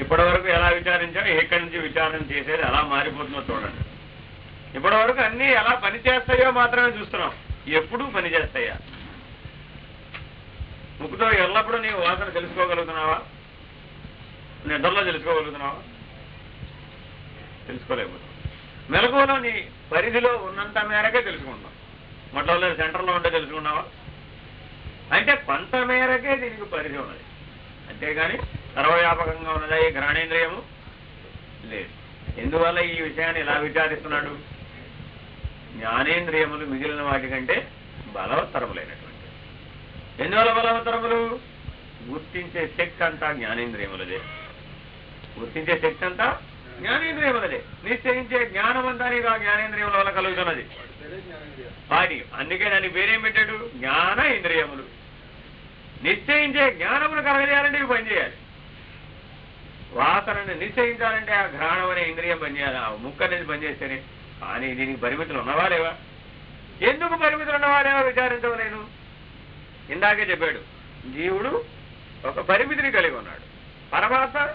ఇప్పటి వరకు ఎలా విచారించాం ఎక్కడి నుంచి విచారణ చేసేది? ఎలా మారిపోతుందో చూడండి. ఇప్పటి వరకు అన్ని ఎలా పనిచేస్తాయో మాత్రమే చూస్తున్నాం. ఎప్పుడు పనిచేస్తాయా? ముక్కుతో ఎల్లప్పుడూ నీవు వాసన తెలుసుకోగలుగుతున్నావా? నిద్రలో తెలుసుకోగలుగుతున్నావా? తెలుసుకోలేకపోతున్నావు. మెలకువలో నీ పరిధిలో ఉన్నంత మేరకే తెలుసుకుంటాం మొట్టలో సెంటర్లో ఉంటే తెలుసుకున్నావా? అంటే కొంత మేరకే దీనికి పరిధి ఉన్నది. అంతేగాని సర్వవ్యాపకంగా ఉన్నదా ఈ ఘ్రాణేంద్రియము? లేదు. ఎందువల్ల ఈ విషయాన్ని ఇలా విచారిస్తున్నాడు? జ్ఞానేంద్రియములు మిగిలిన వాటి కంటే బలవత్తరములైనటువంటి ఎందువల్ల బలవత్తరములు? గుర్తించే శక్తి అంతా జ్ఞానేంద్రియములదే. గుర్తించే శక్తి అంతా జ్ఞానేంద్రియములదే. నిశ్చయించే జ్ఞానం అంతా నీకు ఆ జ్ఞానేంద్రియముల వల్ల కలుగుతున్నది. వాటి అందుకే దానికి పేరేం పెట్టాడు? జ్ఞాన ఇంద్రియములు నిశ్చయించే జ్ఞానమును కలగజేయాలంటే ఇవి పనిచేయాలి వాసనని నిశ్చయించాలంటే ఆ ఘ్రాణం అనే ఇంద్రియం పనిచేయాలి ఆ ముక్క అనేది పనిచేస్తేనే కానీ దీనికి పరిమితులు ఉన్నవా లేవా? ఎందుకు పరిమితులు ఉన్నవా లేవా విచారించవలేను ఇందాకే చెప్పాడు. జీవుడు ఒక పరిమితిని కలిగి ఉన్నాడు. పరమాత్మ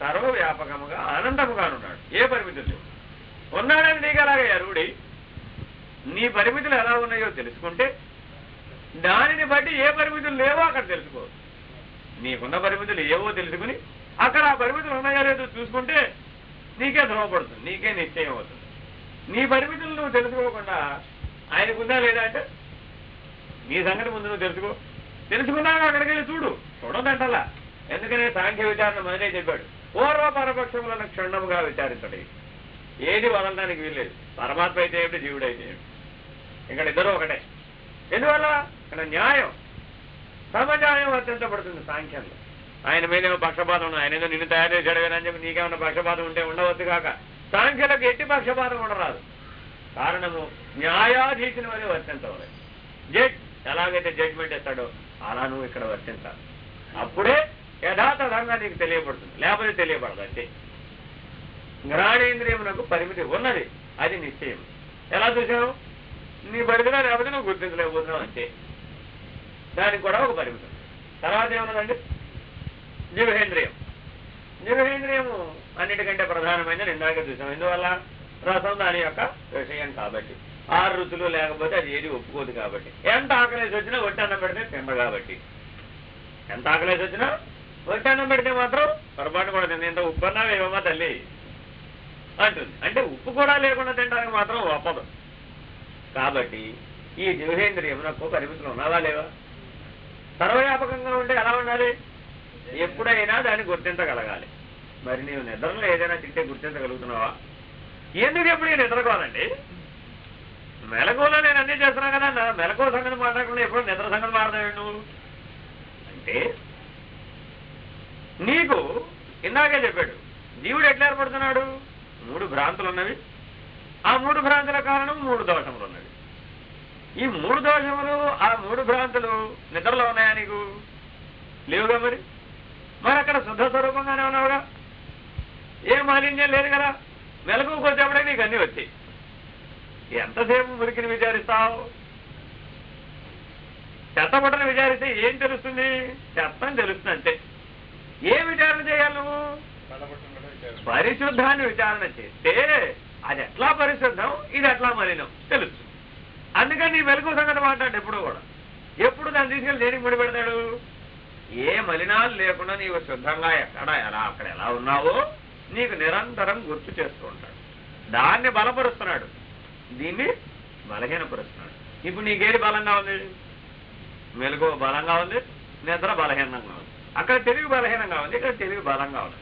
సర్వవ్యాపకముగా అనంతముగా ఉన్నాడు. ఏ పరిమితులు లేవు. ఉన్నాడని నీకు అలాగే అరువుడి నీ పరిమితులు ఎలా ఉన్నాయో తెలుసుకుంటే దానిని బట్టి ఏ పరిమితులు లేవో అక్కడ తెలుసుకో. నీకున్న పరిమితులు ఏవో తెలుసుకుని అక్కడ ఆ పరిమితులు ఉన్నాయో లేదో చూసుకుంటే నీకే ధ్రువపడుతుంది నీకే నిశ్చయం అవుతుంది. నీ పరిమితులు నువ్వు తెలుసుకోకుండా ఆయనకుందా లేదా అంటే నీ సంగతి ముందు నువ్వు తెలుసుకో. తెలుసుకున్నాక అక్కడికి వెళ్ళి చూడు చూడదంటలా ఎందుకనే సాంఖ్య విచారణ మొదటే చెప్పాడు. పూర్వ పరపక్షములను క్షుణ్ణముగా విచారించడం. ఏది వదలడానికి వీల్లేదు. పరమాత్మ అయితే ఏమిటి జీవుడు అయితే ఏమిటి? ఇక్కడ ఇద్దరు ఒకటే. ఎందువల్ల? ఇక్కడ న్యాయం. సమన్యాయం పడుతుంది సాంఖ్యంలో. ఆయన మీద ఏమో పక్షపాతం ఉన్నది. ఆయన ఏదో నిన్ను తయారు చేశాడు కదా అని చెప్పి నీకేమన్నా పక్షపాతం ఉంటే ఉండవచ్చు కాక. సాంఖ్యులకు ఎట్టి పక్షపాతం ఉండరాదు. కారణము న్యాయాధీశుని వరే వర్తించవాలి. జడ్జ్ ఎలాగైతే జడ్జ్మెంట్ ఇస్తాడో అలా నువ్వు ఇక్కడ వర్తించాలి. అప్పుడే యథాతథంగా నీకు తెలియబడుతుంది లేకపోతే తెలియబడదు అంతే. జ్ఞానేంద్రియమునకు పరిమితి ఉన్నది. అది నిశ్చయం. ఎలా చూసావు నీ పరిధిలో లేకపోతే నువ్వు గుర్తించలేకపోతున్నావు అంతే. దానికి కూడా ఒక పరిమితి. తర్వాత ఏమన్నదండి? జీవహేంద్రియం జీవహేంద్రియము అన్నిటికంటే ప్రధానమైన ఇందాక చూసాం. ఎందువల్ల? రసం దాని యొక్క విషయం కాబట్టి. ఆరు రుచులు లేకపోతే అది ఏది ఒప్పుకోదు కాబట్టి. ఎంత ఆకలేసి వచ్చినా ఒట్టి అన్నం పెడితే తిండ కాబట్టి. ఎంత ఆకలేసి వచ్చినా ఒట్టి అన్నం పెడితే మాత్రం పొరపాటు కూడా తింది ఇంత ఉప్పు అన్నా తల్లి? అంటుంది. అంటే ఉప్పు కూడా లేకుండా తినడానికి మాత్రం ఒప్పదు. కాబట్టి ఈ జీవహేంద్రియమునకు పరిమితులు ఉన్నావా లేవా? సర్వవ్యాపకంగా ఉంటే ఎలా ఉండాలి? ఎప్పుడైనా దాన్ని గుర్తించగలగాలి. మరి నీవు నిద్రలో ఏదైనా తింటే గుర్తించగలుగుతున్నావా? ఎందుకు ఎప్పుడు నేను నిద్రకోవాలండి మెలకువలో నేను అన్నీ చేస్తున్నా కదా నా మెలకువ సంగతి మాట్లాడకుండా ఎప్పుడు నిద్ర సంగతి మాట్లాడాడు నువ్వు? అంటే నీకు ఇందాకే చెప్పాడు జీవుడు ఎట్లా ఏర్పడుతున్నాడు? మూడు భ్రాంతులు ఉన్నవి. ఆ మూడు భ్రాంతుల కారణం మూడు దోషములు ఉన్నవి. ఈ మూడు దోషములు ఆ మూడు భ్రాంతులు నిద్రలో ఉన్నాయా నీకు? లేవుగా మరి? మరి అక్కడ శుద్ధ స్వరూపంగానే ఉన్నావుగా? ఏ మాలిన్యం లేదు కదా? మెలకువకు వచ్చేప్పుడే నీకు అన్నీ వచ్చాయి. ఎంతసేపు మురికిని విచారిస్తావు? చెత్తబట్టను విచారిస్తే ఏం తెలుస్తుంది? చెత్తని తెలుస్తుంది అంతే. ఏం విచారణ చేయాలి నువ్వు? పరిశుద్ధాన్ని విచారణ చేస్తే అది ఎట్లా పరిశుద్ధం? ఇది ఎట్లా మలినం? తెలుస్తుంది. అందుకని నీ వెలుగు సంగతి మాట్లాడు ఎప్పుడు కూడా. ఎప్పుడు దాన్ని తీసుకెళ్ళి దేనికి ముడి పెడతాడు ఏ మలినాలు లేకుండా నీవు శుద్ధంగా ఎక్కడ ఎలా అక్కడ ఎలా ఉన్నావో నీకు నిరంతరం గుర్తు చేస్తూ ఉంటాడు. దాన్ని బలపరుస్తున్నాడు. దీన్ని బలహీనపరుస్తున్నాడు. ఇప్పుడు నీకేది బలంగా ఉంది? మెలుగు బలంగా ఉంది నిద్ర బలహీనంగా ఉంది. అక్కడ తెలివి బలహీనంగా ఉంది ఇక్కడ తెలివి బలంగా ఉంది.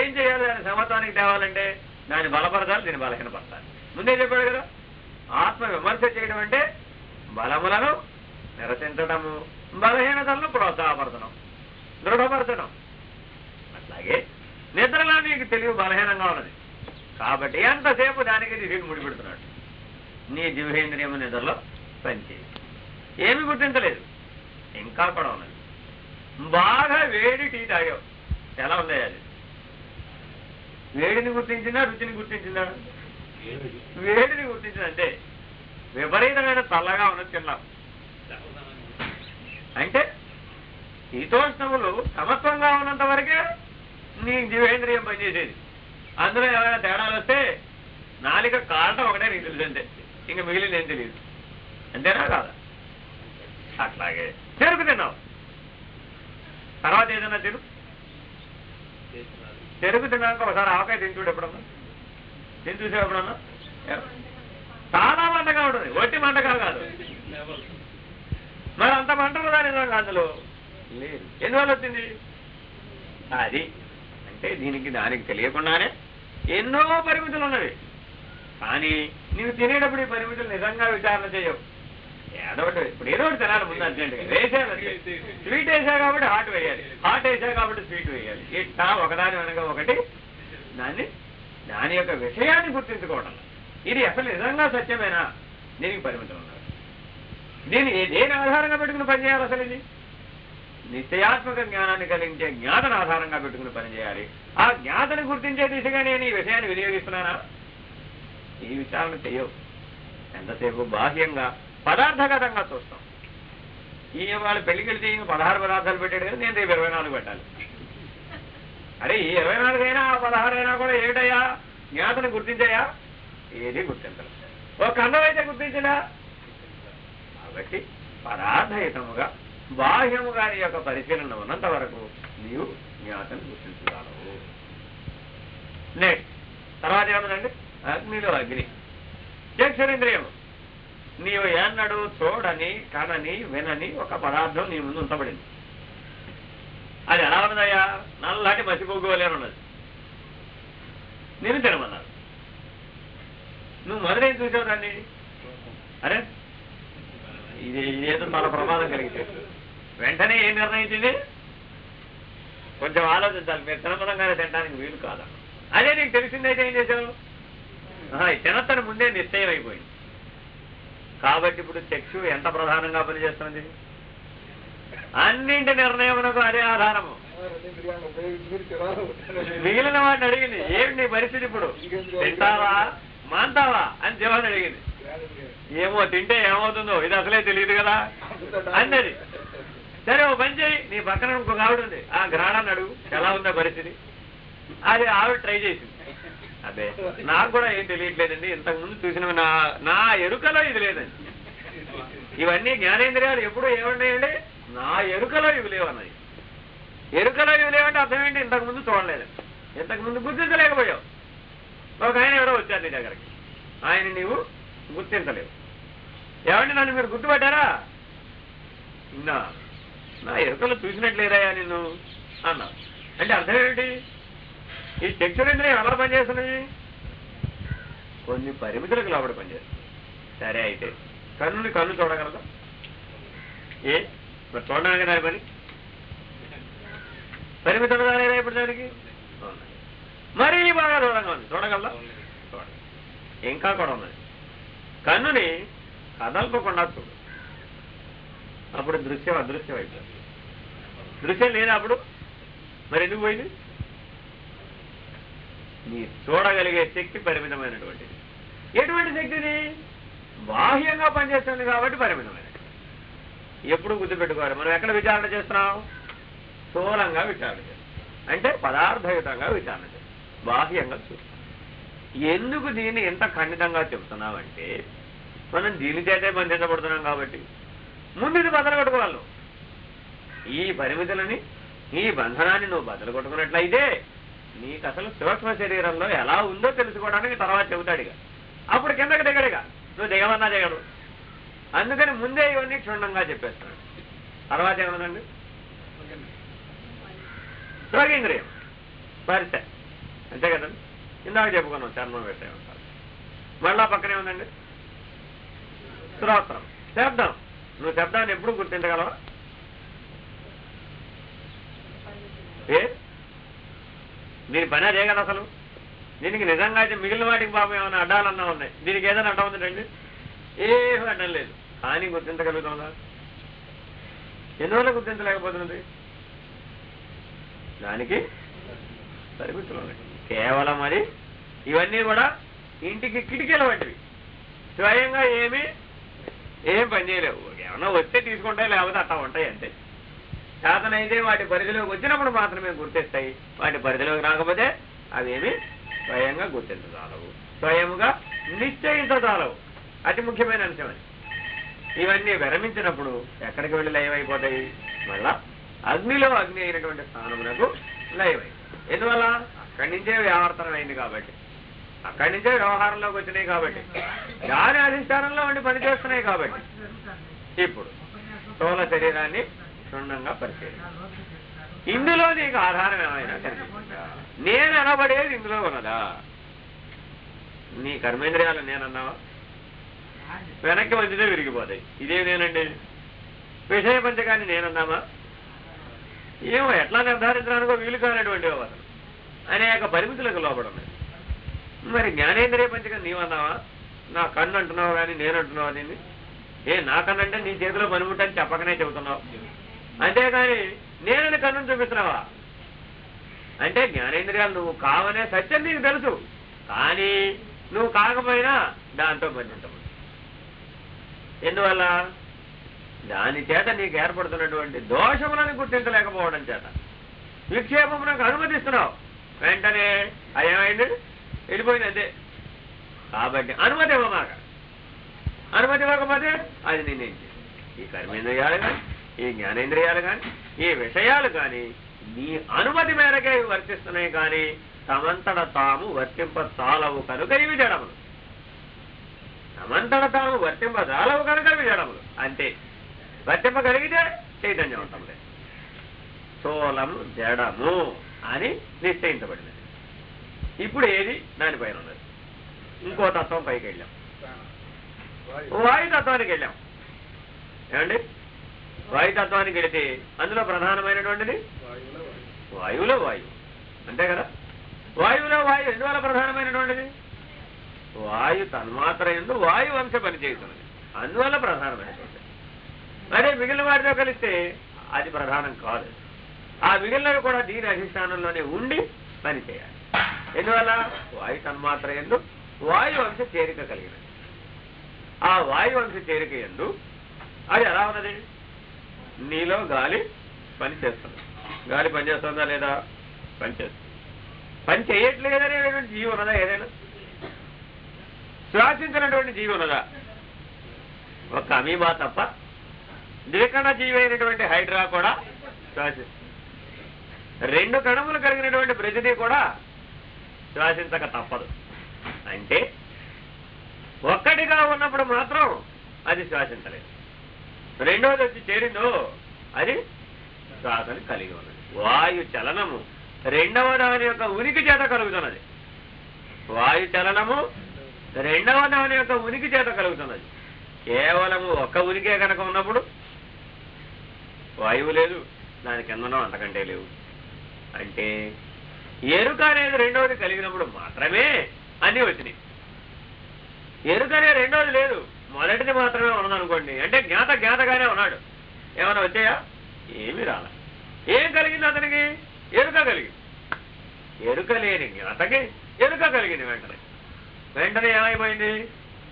ఏం చేయాలి? దాని సమత్వానికి తేవాలంటే దాన్ని బలపరచాలి దీన్ని బలహీనపరచాలి. ముందే చెప్పాడు కదా ఆత్మ విమర్శ చేయడం అంటే బలములను నిరసించడము బలహీనతలను ప్రోత్సాహపరచడం దృఢపరచడం అట్లాగే నిద్రలో నీకు తెలివి బలహీనంగా ఉన్నది. కాబట్టి ఎంతసేపు దానికి దిశకు ముడిపెడుతున్నాడు నీ దివ్యేంద్రియము నిద్రలో పనిచేయి. ఏమి గుర్తించలేదు. ఇంకా కూడా ఉన్నది. బాగా వేడి టీ తాగావు. ఎలా ఉంది అది? వేడిని గుర్తించిందా రుచిని గుర్తించిందా వేడిని. గుర్తించిందంటే విపరీతమైన చల్లగా ఉన్నది తిన్నాం అంటే శీతోష్ణములు సమత్వంగా ఉన్నంత వరకే నీ జీవేంద్రియం పనిచేసేది. అందులో ఏమైనా తేడాలు వస్తే నాలిక కారణం ఒకటే నీకు తెలుసు అంతే ఇంకా మిగిలింది ఏం తెలియదు. అంతేనా కాదా? అట్లాగే. చెరుకు తిన్నావు. తర్వాత ఏదన్నా తిను. చెరుకు తిన్నాక ఒకసారి ఆవకాయ తిని ఎప్పుడన్నా. తిని చూసావు ఎప్పుడన్నా? చాలా మంటగా ఉంటుంది. ఒట్టి మంటగా కాదు. మరి అంత మంట ఉందా నిజంగా అందులో. లేదు. ఎందువల్ల వచ్చింది? అది. అంటే దీనికి దానికి తెలియకుండానే ఎన్నో పరిమితులు ఉన్నవి. కానీ నీవు తినేటప్పుడు ఈ పరిమితులు నిజంగా విచారణ చేయవు. ఏదో ఒకటి ఇప్పుడు ఏదో ఒకటి తినాలి ముందు అర్జెంట్గా. అంతే. స్వీట్ వేసా కాబట్టి హాట్ వేయాలి. హాట్ వేసా కాబట్టి స్వీట్ వేయాలి. ఇట్లా ఒకదాని వెనక ఒకటి. దాన్ని దాని యొక్క విషయాన్ని గుర్తించుకోవడం ఇది అసలు నిజంగా సత్యమేనా? దీనికి పరిమితులు ఉన్నాయి. దీన్ని దేని ఆధారంగా పెట్టుకుని పనిచేయాలి అసలు ఇది? నిశ్చయాత్మక జ్ఞానాన్ని కలిగించే జ్ఞాతను ఆధారంగా పెట్టుకుని పనిచేయాలి ఆ జ్ఞాతను గుర్తించే దిశగా నేను ఈ విషయాన్ని వినియోగిస్తున్నానా? ఈ విచారణ చెయ్యవు. ఎంతసేపు బాహ్యంగా పదార్థగతంగా చూస్తాం. ఈ వాళ్ళు పెళ్ళికి వెళ్తే ఈయన పదహారు పదార్థాలు పెట్టాడు కదా నేను రేపు ఇరవై నాలుగు పెట్టాలి. అరే ఈ ఇరవై నాలుగు అయినా ఆ పదహారు అయినా కూడా ఏమిటయ్యా? జ్ఞాతను గుర్తించాయా? ఏది గుర్తించలేదు. ఒక కన్నం అయితే కాబట్టి పరాధయుతముగా బాహ్యము గారి యొక్క పరిశీలన ఉన్నంత వరకు నీవు జ్ఞాతను గుర్తించగలవు నెక్స్ట్ తర్వాత ఏమనండి అగ్నిలో అగ్ని. చక్షురింద్రియము నీవు ఏన్నడు చూడని కనని వినని ఒక పదార్థం నీ ముందు ఉంచబడింది. అది ఎలా ఉన్నదయ్యా? నల్లటి మసిపోగోలే ఉన్నది. నేను తినమన్నారు. నువ్వు మొదలైన చూసావు దాన్ని? అరే ఇది ఇదేదో చాలా ప్రమాదం కలిగితే వెంటనే ఏం నిర్ణయించింది కొంచెం ఆలోచించాలి. మీరు తినపదంగానే తినడానికి వీలు కాదా? అదే నీకు తెలిసిందైతే ఏం చేశావు? ఆహా, ముందే నిశ్చయం అయిపోయింది. కాబట్టి ఇప్పుడు చక్షు ఎంత ప్రధానంగా పనిచేస్తుంది? అన్నింటి నిర్ణయమునకు అదే ఆధారము. మిగిలిన వాడిని అడిగింది. ఏమి నీ పరిస్థితి ఇప్పుడు? తింటావా? మాంటావా అని జీవాన్ని అడిగింది. ఏమో తింటే ఏమవుతుందో ఇది అసలే తెలియదు కదా? అన్నది. సరే ఓ పని చేయి. నీ పక్కన ఇంకొక ఆవిడ ఉంది. ఆ గ్రహణాన్ని అడుగు. ఎలా ఉందా పరిస్థితి. అది ఆవిడ ట్రై చేసింది. అదే నాకు కూడా ఏం తెలియట్లేదండి. ఇంతకుముందు చూసిన నా నా ఎరుకలో ఇది లేదండి. ఇవన్నీ జ్ఞానేంద్రియాలు ఎప్పుడు ఏమున్నాయండి? నా ఎరుకలో ఇవి లేవన్నాయి ఎరుకలో ఇవి లేవంటే అర్థం ఏంటి? ఇంతకుముందు చూడలేదు. ఇంతకు ముందు గుర్తించలేకపోయావు. ఒక ఆయన ఎవరో వచ్చారు నీ దగ్గరికి. ఆయన నీవు గుర్తించలేవు ఏమండి నన్ను మీరు గుర్తుపట్టారా? నా నా ఎరుకలో చూసినట్లేదయా నిన్ను అన్నా అంటే అర్థం ఏమిటి? ఈ చక్షురేంద్రియం ఎలా పనిచేస్తున్నాయి కొన్ని పరిమితులకు లోపల పనిచేస్తుంది. సరే అయితే కన్నుని కన్ను చూడగలదా? ఏ? మరి చూడడానికి దాని పని? పరిమితులు దానేరా ఇప్పుడు దానికి. మరీ బాగా చూడగలదా? చూడ ఇంకా కూడా ఉన్నది. కన్నుని కదలకుండా చూడు. అప్పుడు దృశ్యం అదృశ్యం అయిపోతుంది దృశ్యం లేనప్పుడు అప్పుడు మరి ఎందుకు పోయింది? నీ చూడగలిగే శక్తి పరిమితమైనటువంటిది ఎటువంటి శక్తిది? బాహ్యంగా పనిచేస్తుంది కాబట్టి పరిమితమైనది. ఎప్పుడు గుర్తుపెట్టుకోవాలి మనం ఎక్కడ విచారణ చేస్తున్నాం? స్థూలంగా విచారణ చేస్తాం అంటే పదార్థయుతంగా విచారణ చేస్తాం బాహ్యంగా చూస్తాం ఎందుకు దీన్ని ఎంత ఖండితంగా చెప్తున్నామంటే మనం దీని చేతే బంధించబడుతున్నాం కాబట్టి. ముందు ఇది బదలు ఈ పరిమితులని ఈ బంధనాన్ని నువ్వు బదలు కొట్టుకున్నట్లయితే నీకు అసలు సూక్ష్మ శరీరంలో ఎలా ఉందో తెలుసుకోవడానికి తర్వాత చెబుతాడు ఇక అప్పుడు కిందకి దిగడుగా. నువ్వు దిగమన్నా దిగడు. అందుకని ముందే ఇవన్నీ క్షుణ్ణంగా చెప్పేస్తున్నాడు తర్వాత ఏమనండి? శ్రోగేంద్రియం పరిచ అంతే కదండి? ఇందాక చెప్పుకున్నాం చర్మం పెట్టేమంటారు మళ్ళా పక్కనే ఉందండి శ్రోత్రం శబ్దం నువ్వు శబ్దాన్ని ఎప్పుడు గుర్తించగలవా? ఏ? దీని పని అదే కదా అసలు? దీనికి నిజంగా అయితే మిగిలిన వాటికి పాపం ఏమైనా అడ్డాలన్నా ఉన్నాయి. దీనికి ఏదైనా అడ్డం ఉందండి ఏమీ అడ్డం లేదు. కానీ గుర్తించగలుగుతుందా ఎందువల్ల గుర్తించలేకపోతున్నది? దానికి పరిమితులు కేవలం మరి ఇవన్నీ కూడా ఇంటికి కిటికీల వంటివి. స్వయంగా ఏమి ఏం పని చేయలేవు. ఏమన్నా వస్తే తీసుకుంటాయి లేకపోతే అట్టా ఉంటాయి అంతే. చేతనైతే వాటి పరిధిలోకి వచ్చినప్పుడు మాత్రమే గుర్తిస్తాయి. వాటి పరిధిలోకి రాకపోతే అవేమి స్వయంగా గుర్తించదాలవు స్వయముగా నిశ్చయించదాలవు అతి ముఖ్యమైన అంశం అది. ఇవన్నీ విరమించినప్పుడు ఎక్కడికి వెళ్ళి లయమైపోతాయి? మళ్ళా అగ్నిలో అగ్ని అయినటువంటి స్థానమునకు లయమై ఎందువల్ల? అక్కడి నుంచే వ్యావర్తనమైంది కాబట్టి. అక్కడి నుంచే వ్యవహారంలోకి వచ్చినాయి కాబట్టి. దాని అధిష్టానంలో ఉండి పనిచేస్తున్నాయి కాబట్టి. ఇప్పుడు స్థూల శరీరాన్ని క్షుణ్ణంగా పరిశీలి ఇందులో నీకు ఆధారం ఏమైనా నేను అనబడేది ఇందులో ఉన్నదా? నీ కర్మేంద్రియాలు నేనన్నావా? వెనక్కి మంచిదే విరిగిపోతాయి. ఇదే నేనండి? విషయ పంచకాన్ని నేనన్నామా? ఏమో ఎట్లా నిర్ధారించడానికో వీలు కానటువంటి వ్యవహారం అనేక పరిమితులకు లోపడున్నాయి మరి జ్ఞానేంద్రియ పంచకం నీవన్నావా? నా కన్ను అంటున్నావు కానీ నేను అంటున్నావు దీన్ని ఏ నా కన్ను అంటే నీ చేతిలో పనిముట్టని చెప్పకనే చెబుతున్నావు. అంతేకాని నేనని కన్ను చూపిస్తున్నావా? అంటే జ్ఞానేంద్రియాలు నువ్వు కావనే సత్యం నీకు తెలుసు. కానీ నువ్వు కాకపోయినా దాంతో బంధించము ఎందువల్ల? దాని చేత నీకు ఏర్పడుతున్నటువంటి దోషములను గుర్తించలేకపోవడం చేత. విక్షేపమునకు అనుమతిస్తున్నావు. వెంటనే అది వెళ్ళిపోయింది కాబట్టి అనుమతి ఇవ్వమాక. అనుమతి ఇవ్వకపోతే అది నేనేం ఈ కర్మేంద్రియాలు కానీ ఈ జ్ఞానేంద్రియాలు కానీ ఈ విషయాలు కానీ నీ అనుమతి మేరకే వర్తిస్తున్నాయి కానీ తమంతట తాము వర్తింప చాలవు కనుక ఇవి జడములు. తమంతట తాము వర్తింప చాలవు కనుక ఇవి జడములు. అంతే. వర్తింపగలిగితే చైతన్యం ఉంటుంది స్థూలము జడము అని నిశ్చయించబడింది ఇప్పుడు ఏది? దానిపైన ఉన్నది. ఇంకో తత్వం పైకి వెళ్ళాం. వాయుతత్వానికి వెళ్ళాం. ఏమండి? వాయుతత్వానికి వెళితే అందులో ప్రధానమైనటువంటిది? వాయువులో వాయువు అంతే కదా? వాయువులో వాయువు ఎందువల్ల ప్రధానమైనటువంటిది? వాయు తన్మాత్ర ఎందు వాయు వంశ పనిచేస్తున్నది అందువల్ల ప్రధానమైనటువంటిది. అదే మిగిలిన వాటితో కలిస్తే అది ప్రధానం కాదు. ఆ మిగిలినవి కూడా దీని అధిష్టానంలోనే ఉండి పనిచేయాలి. ఎందువల్ల? వాయు తన్మాత్ర ఎందు వాయు వంశ చేరిక కలిగినది. ఆ వాయు వంశ చేరిక ఎందు అది ఎలా ఉన్నది? నీలో గాలి పనిచేస్తుంది. గాలి పనిచేస్తుందా లేదా? పని పని చేయట్లేదనేటువంటి జీవి ఉన్నదా ఏదైనా? శ్వాసించినటువంటి జీవి ఉన్నదా? ఒక అమీబా తప్ప ద్వికణ జీవి అయినటువంటి హైడ్రా కూడా శ్వాసిస్తుంది. రెండు కణములు కలిగినటువంటి ప్రతిదీ కూడా శ్వాసించక తప్పదు. అంటే ఒక్కటిగా ఉన్నప్పుడు మాత్రం అది శ్వాసించలేదు రెండోది వచ్చి చేరిందో అది శ్వాసని కలిగి ఉన్నది. వాయు చలనము రెండవ దాని యొక్క ఉనికి చేత కలుగుతున్నది. వాయు చలనము రెండవ దాని యొక్క ఉనికి చేత కలుగుతున్నది. కేవలము ఒక్క ఉనికే కనుక ఉన్నప్పుడు వాయువు లేదు దాని కిందనో అంతకంటే లేవు. అంటే ఎరుక అనేది రెండవది కలిగినప్పుడు మాత్రమే అన్నీ వచ్చినాయి. ఎరుక అనేది రెండోది లేదు. మొదటిది మాత్రమే ఉన్నదనుకోండి. అంటే జ్ఞాత జ్ఞాతగానే ఉన్నాడు. ఏమైనా వచ్చాయా? ఏమి రాల. ఏం కలిగింది అతనికి? ఎరుక కలిగింది ఎరుక లేని జ్ఞాతకి ఎరుక కలిగింది వెంటనే. వెంటనే ఏమైపోయింది?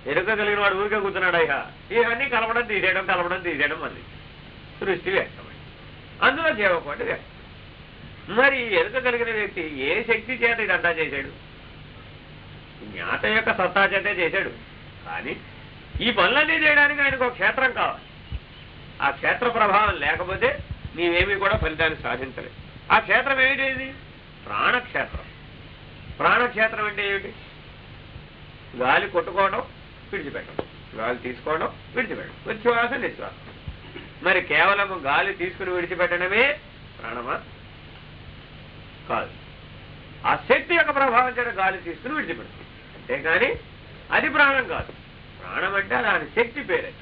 ఎరుక కలిగిన వాడు ఊరికే కూర్చున్నాడు అయ్యా ఇవన్నీ కలపడం తీసేయడం కలపడం తీసేయడం మళ్ళీ. సృష్టి వ్యక్తమైంది. అందులో జీవకోటి వ్యక్తం మరి ఈ ఎరుక కలిగిన వ్యక్తి ఏ శక్తి చేత ఇదంతా చేశాడు? జ్ఞాత యొక్క సత్తా చేతే చేశాడు. కానీ ఈ పనులన్నీ చేయడానికి ఆయనకు ఒక క్షేత్రం కావాలి. ఆ క్షేత్ర ప్రభావం లేకపోతే నీవేమీ కూడా ఫలితాన్ని సాధించలేదు ఆ క్షేత్రం ఏమిటి ప్రాణక్షేత్రం. ప్రాణక్షేత్రం అంటే ఏమిటి? గాలి కొట్టుకోవడం విడిచిపెట్టడం. గాలి తీసుకోవడం విడిచిపెట్టడం. ఉచ్ఛ్వాస నిశ్వాసం. మరి కేవలం గాలి తీసుకుని విడిచిపెట్టడమే ప్రాణమా? కాదు. ఆ శక్తి యొక్క ప్రభావం చేత గాలి తీసుకుని విడిచిపెడుతుంది. అంతేకాని అది ప్రాణం కాదు. ప్రాణం అంటే దాని శక్తి పేరే.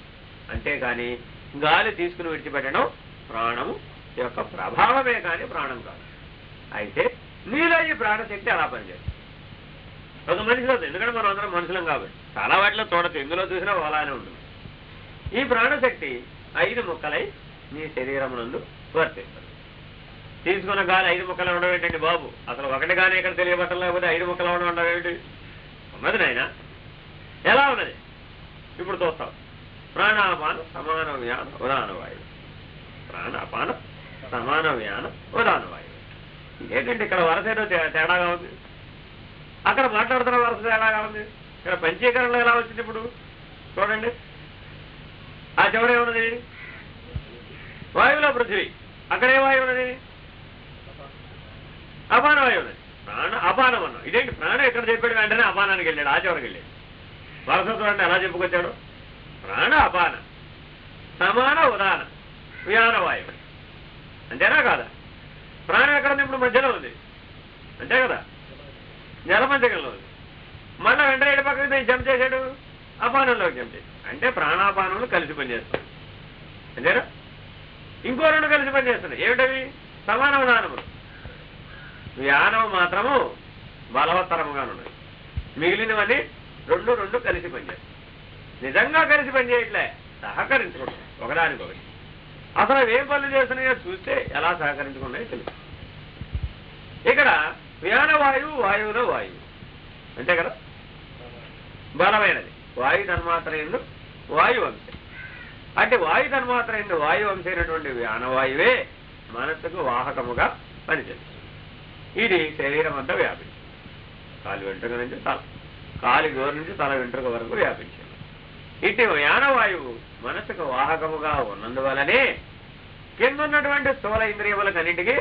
అంతేకాని గాలి తీసుకుని విడిచిపెట్టడం ప్రాణము యొక్క ప్రభావమే కానీ ప్రాణం కాదు. అయితే నీలో ఈ ప్రాణశక్తి అలా పనిచేస్తుంది? ఒక మనిషిలో ఎందుకంటే మనం అందరం మనుషులం కాబట్టి. చాలా వాటిలో చూడచ్చు ఎందులో చూసినా అలానే ఉంటుంది. ఈ ప్రాణశక్తి ఐదు ముక్కలై నీ శరీరం నందు వర్తిస్తుంది. తీసుకున్న గాలి ఐదు ముక్కలు ఉండడం ఏంటండి బాబు? అసలు ఒకటి కానీ ఇక్కడ తెలియబట్టం లేకపోతే ఐదు ముక్కలు ఉండడం ఉండడం ఏమిటి? ఉన్నది నాయన. ఎలా ఉన్నది? ఇప్పుడు చూస్తాం. ప్రాణాపాన సమాన వ్యాన ఉదాహరణ వాయువు. ప్రాణాపాన సమాన వ్యాన ఉదాన వాయువు. ఏంటంటే ఇక్కడ వరస ఏదో తేడాగా ఉంది? అక్కడ మాట్లాడుతున్న వరస తేడాగా ఉంది? ఇక్కడ పంచీకరణలో ఎలా వచ్చింది ఇప్పుడు? చూడండి. ఆ చివర ఉన్నది? వాయువులో పృథివీ. అక్కడే వాయువు ఉన్నది అపాన వాయువు ఉన్నది ప్రాణ అపానం అన్నాం ఇదేంటి? ప్రాణం ఎక్కడ చెప్పాడు? వెంటనే అపానానికి వెళ్ళాడు ఆ వెళ్ళాడు. వరస ఎలా చెప్పుకొచ్చాడు? ప్రాణ అపాన. సమాన ఉదాహరణ. వ్యాన అంతేనా కాదా? ప్రాణం ఎక్కడ ఉంది ఇప్పుడు మధ్యలో ఉంది. అంతే కదా? జలమంచకంలో ఉంది. మళ్ళీ వెంటనే ఏడు పక్కకి నేను జంప్ చేశాడు? అపానంలోకి జంప్ చేశాడు. అంటే ప్రాణాపానములు కలిసి పనిచేస్తాయి అంతేనా? ఇంకో రెండు కలిసి పనిచేస్తున్నాయి. ఏమిటవి? సమాన ఉదాహరణములు వ్యానం మాత్రము బలవత్తరముగా ఉన్నది మిగిలినవన్నీ రెండు రెండు కలిసి పనిచేస్తాయి. నిజంగా కలిసి పనిచేయట్లే సహకరించుకుంటాం ఒకదానికొకటి. అసలు ఏం పనులు చేస్తున్నాయో చూస్తే ఎలా సహకరించుకున్నాయో తెలుసు. ఇక్కడ వ్యానవాయువు వాయువులో వాయువు. అంతే కదా? బలమైనది. వాయు తన్మాత్ర వాయువు వాయు అంశం అంటే వాయు తన్మాత్ర వాయువు అంశైనటువంటి వ్యానవాయువే మనస్సుకు వాహకముగా పనిచేస్తుంది. ఇది శరీరం అంతా వ్యాపించింది. కాలి వెంట్రుక నుంచి తల కాలి గోరు నుంచి తల వెంట్రుక వరకు వ్యాపించింది. ఇటు యానవాయువు మనసుకు వాహకముగా ఉన్నందువలనే కిందన్నటువంటి స్థూల ఇంద్రియములకన్నింటికి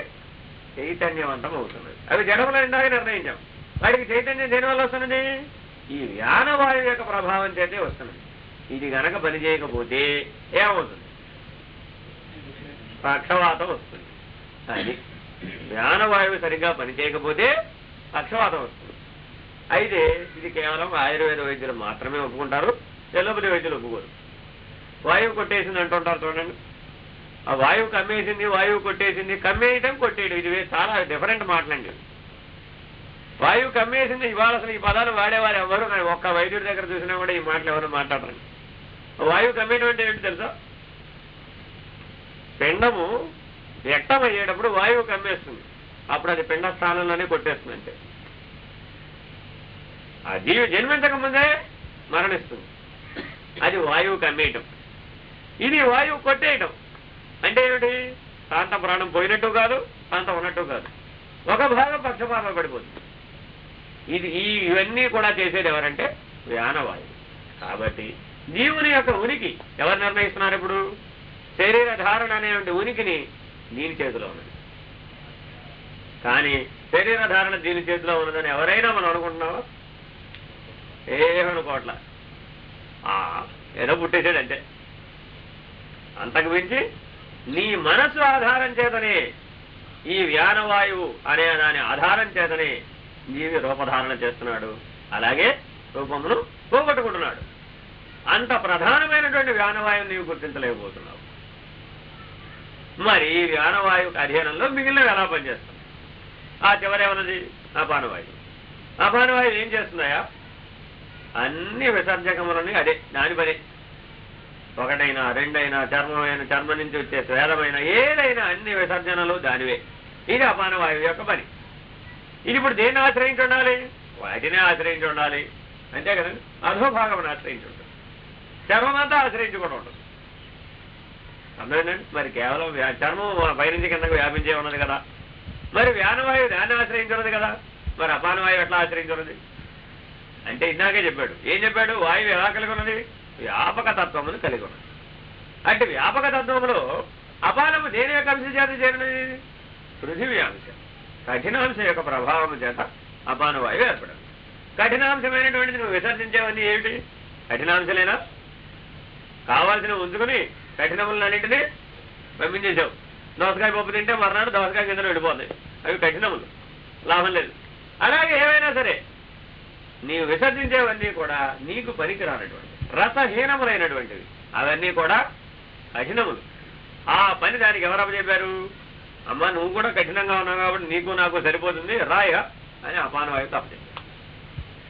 చైతన్యవంతం అవుతున్నది అవి జడముల ఇందాక నిర్ణయించాం. వాటికి చైతన్యం దేనివల్ల వస్తున్నది? ఈ వ్యానవాయువు యొక్క ప్రభావం చేతే వస్తున్నది. ఇది గనక పనిచేయకపోతే ఏమవుతుంది? పక్షవాతం వస్తుంది. అది ప్రాణవాయువు సరిగ్గా పనిచేయకపోతే పక్షవాతం వస్తుంది. అయితే ఇది కేవలం ఆయుర్వేద వైద్యులు మాత్రమే ఒప్పుకుంటారు ఎల్లబడి వైద్యులు ఒప్పుకోరు. వాయువు కొట్టేసింది అంటుంటారు చూడండి. ఆ వాయువు కమ్మేసింది వాయువు కొట్టేసింది కమ్మేయటం కొట్టేయడం ఇది చాలా డిఫరెంట్ మాటలండి. వాయువు కమ్మేసింది ఇవాళ అసలు ఈ పదాలు వాడేవారు ఎవరు కానీ ఒక్క వైద్యుడి దగ్గర చూసినా కూడా ఈ మాటలు ఎవరు మాట్లాడరు వాయువు కమ్మేయడం అంటే ఏంటి తెలుసా? పిండము వ్యక్తం అయ్యేటప్పుడు వాయువు కమ్మేస్తుంది. అప్పుడు అది పిండ స్థానంలోనే కొట్టేస్తుంది అంటే ఆ జీవి జన్మించక ముందే మరణిస్తుంది. అది వాయువు కమ్మేయటం. ఇది వాయువు కొట్టేయటం. అంటే ఏమిటి? శాంత ప్రాణం పోయినట్టు కాదు శాంత ఉన్నట్టు కాదు. ఒక భాగం పక్షపాతం పడిపోతుంది. ఇది ఈ ఇవన్నీ కూడా చేసేది ఎవరంటే? వ్యానవాయువు కాబట్టి జీవుని యొక్క ఉనికి ఎవరు నిర్ణయిస్తున్నారు ఇప్పుడు? శరీర ధారణ అనేటువంటి ఉనికిని దీని చేతిలో ఉన్నది. కానీ శరీర ధారణ దీని చేతిలో ఉన్నదని ఎవరైనా మనం అనుకుంటున్నావా? ఏమనుకోవట్ల. ఆ, ఏదో పుట్టేశాడంటే అంతకు మించి నీ మనసు ఆధారం చేతనే ఈ వ్యానవాయువు అనే దాని ఆధారం చేతనే జీవి రూపధారణ చేస్తున్నాడు. అలాగే రూపమును పోగొట్టుకుంటున్నాడు. అంత ప్రధానమైనటువంటి వ్యానవాయువు నీవు గుర్తించలేకపోతున్నావు. మరి ఈ వ్యానవాయువు అధ్యయనంలో మిగిలినవి ఎలా పనిచేస్తుంది ఆ చివరేమన్నది అపానవాయువు. అపానవాయువు ఏం చేస్తున్నాయా అన్ని విసర్జకములని అదే దాని పని. ఒకటైనా రెండైనా చర్మమైన చర్మం నుంచి వచ్చే స్వేదమైన ఏదైనా అన్ని విసర్జనలు దానివే. ఇది అపానవాయువు యొక్క పని. ఇది ఇప్పుడు దేన్ని ఆశ్రయించి ఉండాలి? వాటినే ఆశ్రయించి ఉండాలి. అంతే కదండి? అధోభాగం ఆశ్రయించి ఉంటుంది చర్మం అంతా ఆశ్రయించి కూడా ఉంటుంది అర్థమైందండి మరి కేవలం వ్యా- చర్మం పైనుంచి కిందకు వ్యాపించే ఉన్నది కదా. మరి వ్యానవాయువు దాన్ని ఆశ్రయించున్నది కదా. మరి అపానవాయువు ఎట్లా ఆశ్రయించున్నది? అంటే ఇందాకే చెప్పాడు. ఏం చెప్పాడు? వాయువు ఎలా కలిగి ఉన్నది వ్యాపక తత్వమును కలిగి ఉన్నది అంటే వ్యాపక తత్వములో అపానము దేని యొక్క అంశ చేత చేరినది? పృథివీ అంశ. కఠినాంశ యొక్క ప్రభావం చేత అపానవాయువు ఏర్పడదు. కఠినాంశమైనటువంటిది నువ్వు విసర్జించేవన్నీ ఏమిటి? కఠినాంశలేనా? కావాల్సిన ఉంచుకుని కఠినములన్నింటినీ పంపించేసావు దోసకాయ పప్పు తింటే మర్నాడు దోసకాయ కింద వెళ్ళిపోతాయి అవి కఠినములు. లాభం లేదు. అలాగే ఏమైనా సరే నీవు విసర్జించేవన్నీ కూడా నీకు పనికిరానటువంటి రసహీనములైనటువంటివి. అవన్నీ కూడా కఠినములు. ఆ పని దానికి ఎవరమ్మ చెప్పారు అమ్మ నువ్వు కూడా కఠినంగా ఉన్నావు కాబట్టి నీకు నాకు సరిపోతుంది. రాయ అని అపానవాయువు తప్పచెప్పారు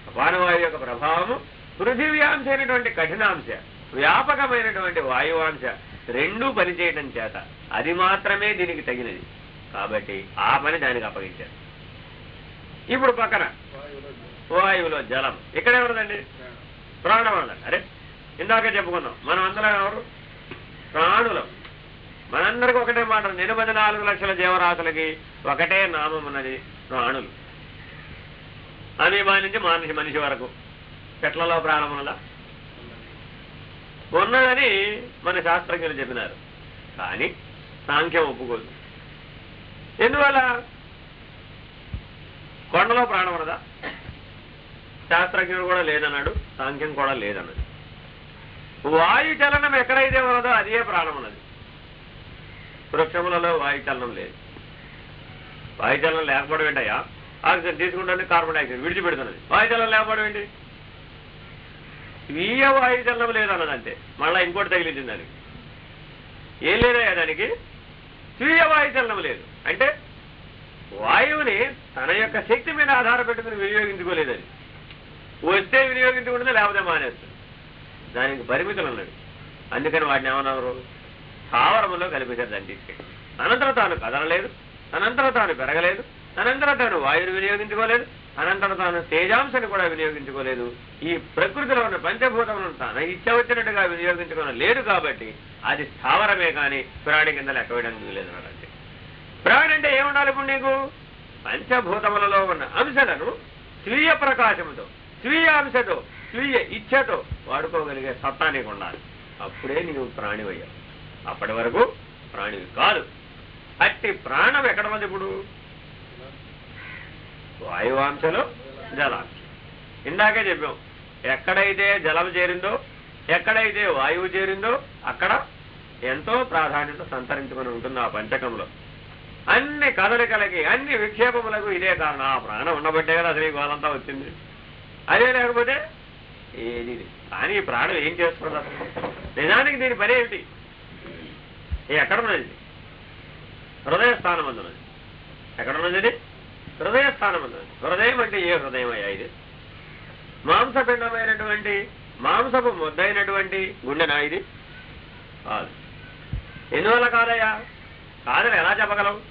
అపానవాయువు యొక్క ప్రభావము పృథివ్యాంశ అయినటువంటి కఠినాంశ. వ్యాపకమైనటువంటి వాయువాంశ రెండూ పనిచేయటం చేత అది మాత్రమే దీనికి తగినది. కాబట్టి ఆ పని దానికి అప్పగించారు. ఇప్పుడు పక్కన వాయువులో జలం. ఇక్కడ ఎవరిదండి? ప్రాణం అన్నది అరే ఇందాక చెప్పుకున్నాం. మనం అందరం ఎవరు? ప్రాణులం. మనందరికి ఒకటే మాట. ఎనిమిది నాలుగు లక్షల జీవరాశులకి ఒకటే నామం ఉన్నది ప్రాణులు. అమీబా నుంచి మనిషి మనిషి వరకు. చెట్లలో ప్రాణమున్నదా ఉన్నదని మన శాస్త్రజ్ఞులు చెప్పినారు. కానీ సాంఖ్యం ఒప్పుకోదు. ఎందువల్ల? కొండలో ప్రాణం ఉన్నదా? శాస్త్రజ్ఞుడు కూడా లేదన్నాడు సాంఖ్యం కూడా లేదన్నాడు. వాయు చలనం ఎక్కడైతే ఉన్నదో అదే ప్రాణం ఉన్నది. వృక్షములలో వాయు చలనం లేదు. వాయుచలనం లేకపోవడం ఏంటయ్యా? ఆక్సిజన్ తీసుకుంటుంది కార్బన్ డైఆక్సైడ్ విడిచిపెడుతున్నది. వాయుచలనం లేకపోవడం ఏంటి? స్వీయ వాయు చలనం లేదన్నది మళ్ళా ఇంకోటి తగిలించింది దానికి ఏం లేదయ్యా దానికి? స్వీయ వాయు లేదు. అంటే వాయువుని తన యొక్క శక్తి మీద ఆధారపెట్టుకుని వినియోగించుకోలేదని. వస్తే వినియోగించుకుంటుంది లేకపోతే మానేస్తుంది? దానికి పరిమితులు ఉన్నాయి అందుకని వాటిని ఏమన్నారు? స్థావరములో కల్పించారు దాన్ని తీసుకెళ్ళి అనంతరం తాను కదలలేదు అనంతరం తాను పెరగలేదు అనంతరం తాను వాయువుని వినియోగించుకోలేదు అనంతరం తాను తేజాంశాన్ని కూడా వినియోగించుకోలేదు. ఈ ప్రకృతిలో ఉన్న పంచభూతములను తాను ఇచ్చవచ్చినట్టుగా వినియోగించుకోవడం లేదు కాబట్టి అది స్థావరమే కానీ ప్రాణి కింద లెక్క వేయడానికి లేదు అంటే ప్రాణి అంటే ఏముండాలి ఇప్పుడు నీకు? పంచభూతములలో ఉన్న అంశాలను స్వీయ ప్రకాశముతో స్వీయ అంశతో స్వీయ ఇచ్ఛతో వాడుకోగలిగే సత్తా నీకు ఉండాలి అప్పుడే నీవు ప్రాణివయ్యావు అప్పటి వరకు ప్రాణివి కాదు. అట్టి ప్రాణం ఎక్కడ ఉంది ఇప్పుడు? వాయువాంశలు జలాంశం ఇందాకే చెప్పాం ఎక్కడైతే జలం చేరిందో ఎక్కడైతే వాయువు చేరిందో అక్కడ ఎంతో ప్రాధాన్యత సంతరించుకొని ఉంటుంది ఆ పంచకంలో. అన్ని కదలికలకి అన్ని విక్షేపములకు ఇదే కారణం. ఆ ప్రాణం ఉండబట్టే కదా అసలు ఈ గోలంతా వచ్చింది. అదే లేకపోతే ఏది కానీ ఈ ప్రాణం ఏం చేస్తుంది అసలు? నిజానికి దీని పని ఏమిటి? ఇది ఎక్కడ ఉన్నది? హృదయ స్థానం అందున్నది ఎక్కడ ఉన్నది? హృదయ స్థానం హృదయం అంటే ఏ హృదయం అయ్యా ఇది మాంసపిండమైనటువంటి మాంసపు ముద్దైనటువంటి గుండెనా ఇది? కాదు. ఎందువల్ల కాదయ్యా కాదని ఎలా చెప్పగలం?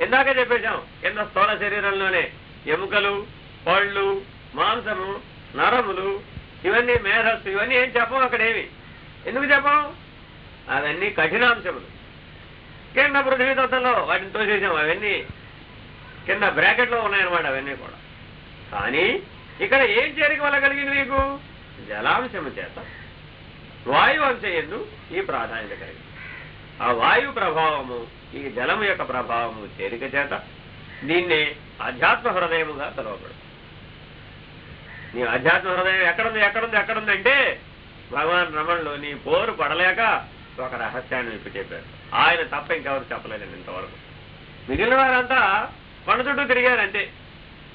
ఇందాకే చెప్పేశాం కింద స్థూల శరీరంలోనే ఎముకలు పళ్ళు మాంసము నరములు ఇవన్నీ మేధస్సు ఇవన్నీ ఏం చెప్పం అక్కడేమి? ఎందుకు చెప్పం? అవన్నీ కఠినాంశములు. కింద పృథ్వీ తత్వంలో వాటిని తోసేసాం అవన్నీ కింద బ్రాకెట్లో ఉన్నాయన్నమాట అవన్నీ కూడా. కానీ ఇక్కడ ఏం చేరిక వల్ల కలిగింది నీకు జలాంశము చేత. వాయువు అంశం ఎందు ఈ ప్రాధాన్యత కలిగింది. ఆ వాయు ప్రభావము ఈ జలము యొక్క ప్రభావము చేరిక చేత దీన్నే అధ్యాత్మ హృదయముగా తెలవబడు నీ అధ్యాత్మ హృదయం ఎక్కడుంది ఎక్కడుంది ఎక్కడుంది అంటే భగవాన్ రమణులు నీ పోరు పడలేక ఒక రహస్యాన్ని విప్పి చెప్పారు ఆయన తప్ప ఇంకెవరు చెప్పలేదండి ఇంతవరకు. మిగిలిన వారంతా కొండ చుట్టూ తిరిగారంటే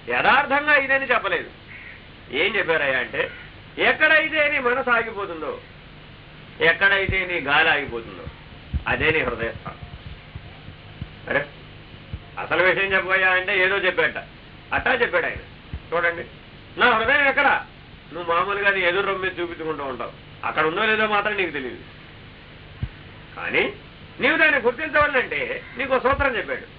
యథార్థంగా ఇదని చెప్పలేదు. ఏం చెప్పారయ్యా అంటే ఎక్కడైతే నీ మనసు ఆగిపోతుందో ఎక్కడైతే నీ గాలి ఆగిపోతుందో అదే నీ హృదయస్థానం. అరే అసలు విషయం చెప్పబోయా అంటే ఏదో చెప్పాట. అట్టా చెప్పాడు ఆయన. చూడండి నా హృదయం ఎక్కడ? నువ్వు మామూలుగా నీ ఎదురు రొమ్మ చూపించుకుంటూ ఉంటావు. అక్కడ ఉందో లేదో మాత్రం నీకు తెలియదు. కానీ నీవు దాన్ని గుర్తించవాలంటే నీకు ఒక సూత్రం చెప్పాడు.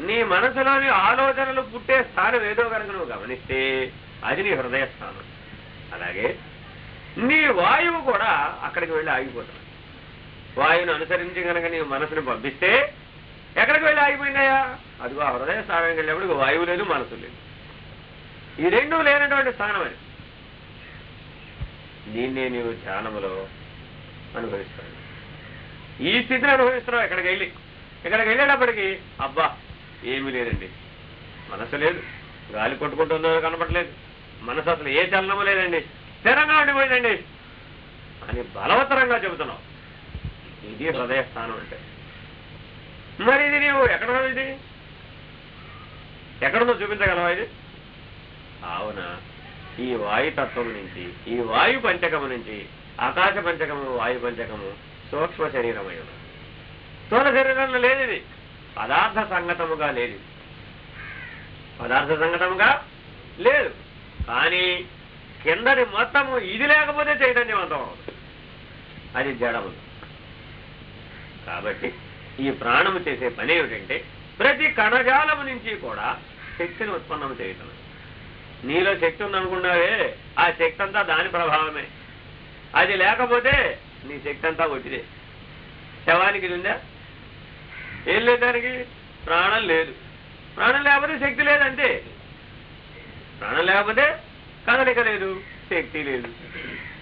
నీ మనసులోని ఆలోచనలు పుట్టే స్థానం ఏదో కనుక నువ్వు గమనిస్తే అది నీ హృదయ స్థానం. అలాగే నీ వాయువు కూడా అక్కడికి వెళ్ళి ఆగిపోతుంది. వాయువును అనుసరించి కనుక నీ మనసుని పంపిస్తే ఎక్కడికి వెళ్ళి ఆగిపోయిందయ్యా? అదిగో ఆ హృదయ స్థానానికి వెళ్ళేప్పుడు వాయువు లేదు మనసు లేదు. ఈ రెండు లేనటువంటి స్థానం అది. దీన్నే నీవు ధ్యానములో అనుభవిస్తావు ఈ స్థితిని అనుభవిస్తున్నావు ఎక్కడికి వెళ్ళి? ఇక్కడికి వెళ్ళేటప్పటికి అబ్బా ఏమీ లేదండి. మనసు లేదు. గాలి కొట్టుకుంటుందో కనపడలేదు. మనసు అసలు ఏ చలనము లేదండి. స్థిరంగా ఉండిపోయిందండి. అని బలవత్తరంగా చెబుతున్నావు ఇది హృదయ స్థానం అంటే. మరి ఇది నీవు ఎక్కడ ఇది? ఎక్కడుందో చూపించగలవా ఇది? అవునా. ఈ వాయుతత్వం నుంచి ఈ వాయు పంచకము నుంచి ఆకాశ పంచకము వాయు పంచకము సూక్ష్మ శరీరమై తోన స్థూల శరీరంలో లేదు ఇది. పదార్థ సంగతముగా లేదు. పదార్థ సంగతముగా లేదు. కానీ కిందది మొత్తము ఇది లేకపోతే చైతన్యవంతం అవుతుంది. అది జడము. కాబట్టి ఈ ప్రాణము చేసే పని ఏమిటంటే ప్రతి కణజాలము నుంచి కూడా శక్తిని ఉత్పన్నం చేయటం. నీలో శక్తి ఉందనుకున్నావే ఆ శక్తి అంతా దాని ప్రభావమే. అది లేకపోతే నీ శక్తి అంతా ఒట్టిదే శవానికి ఇది ఉందా? ఏం లేదు దానికి? ప్రాణం లేదు. ప్రాణం లేకపోతే శక్తి లేదంటే? ప్రాణం లేకపోతే కదలిక లేదు శక్తి లేదు.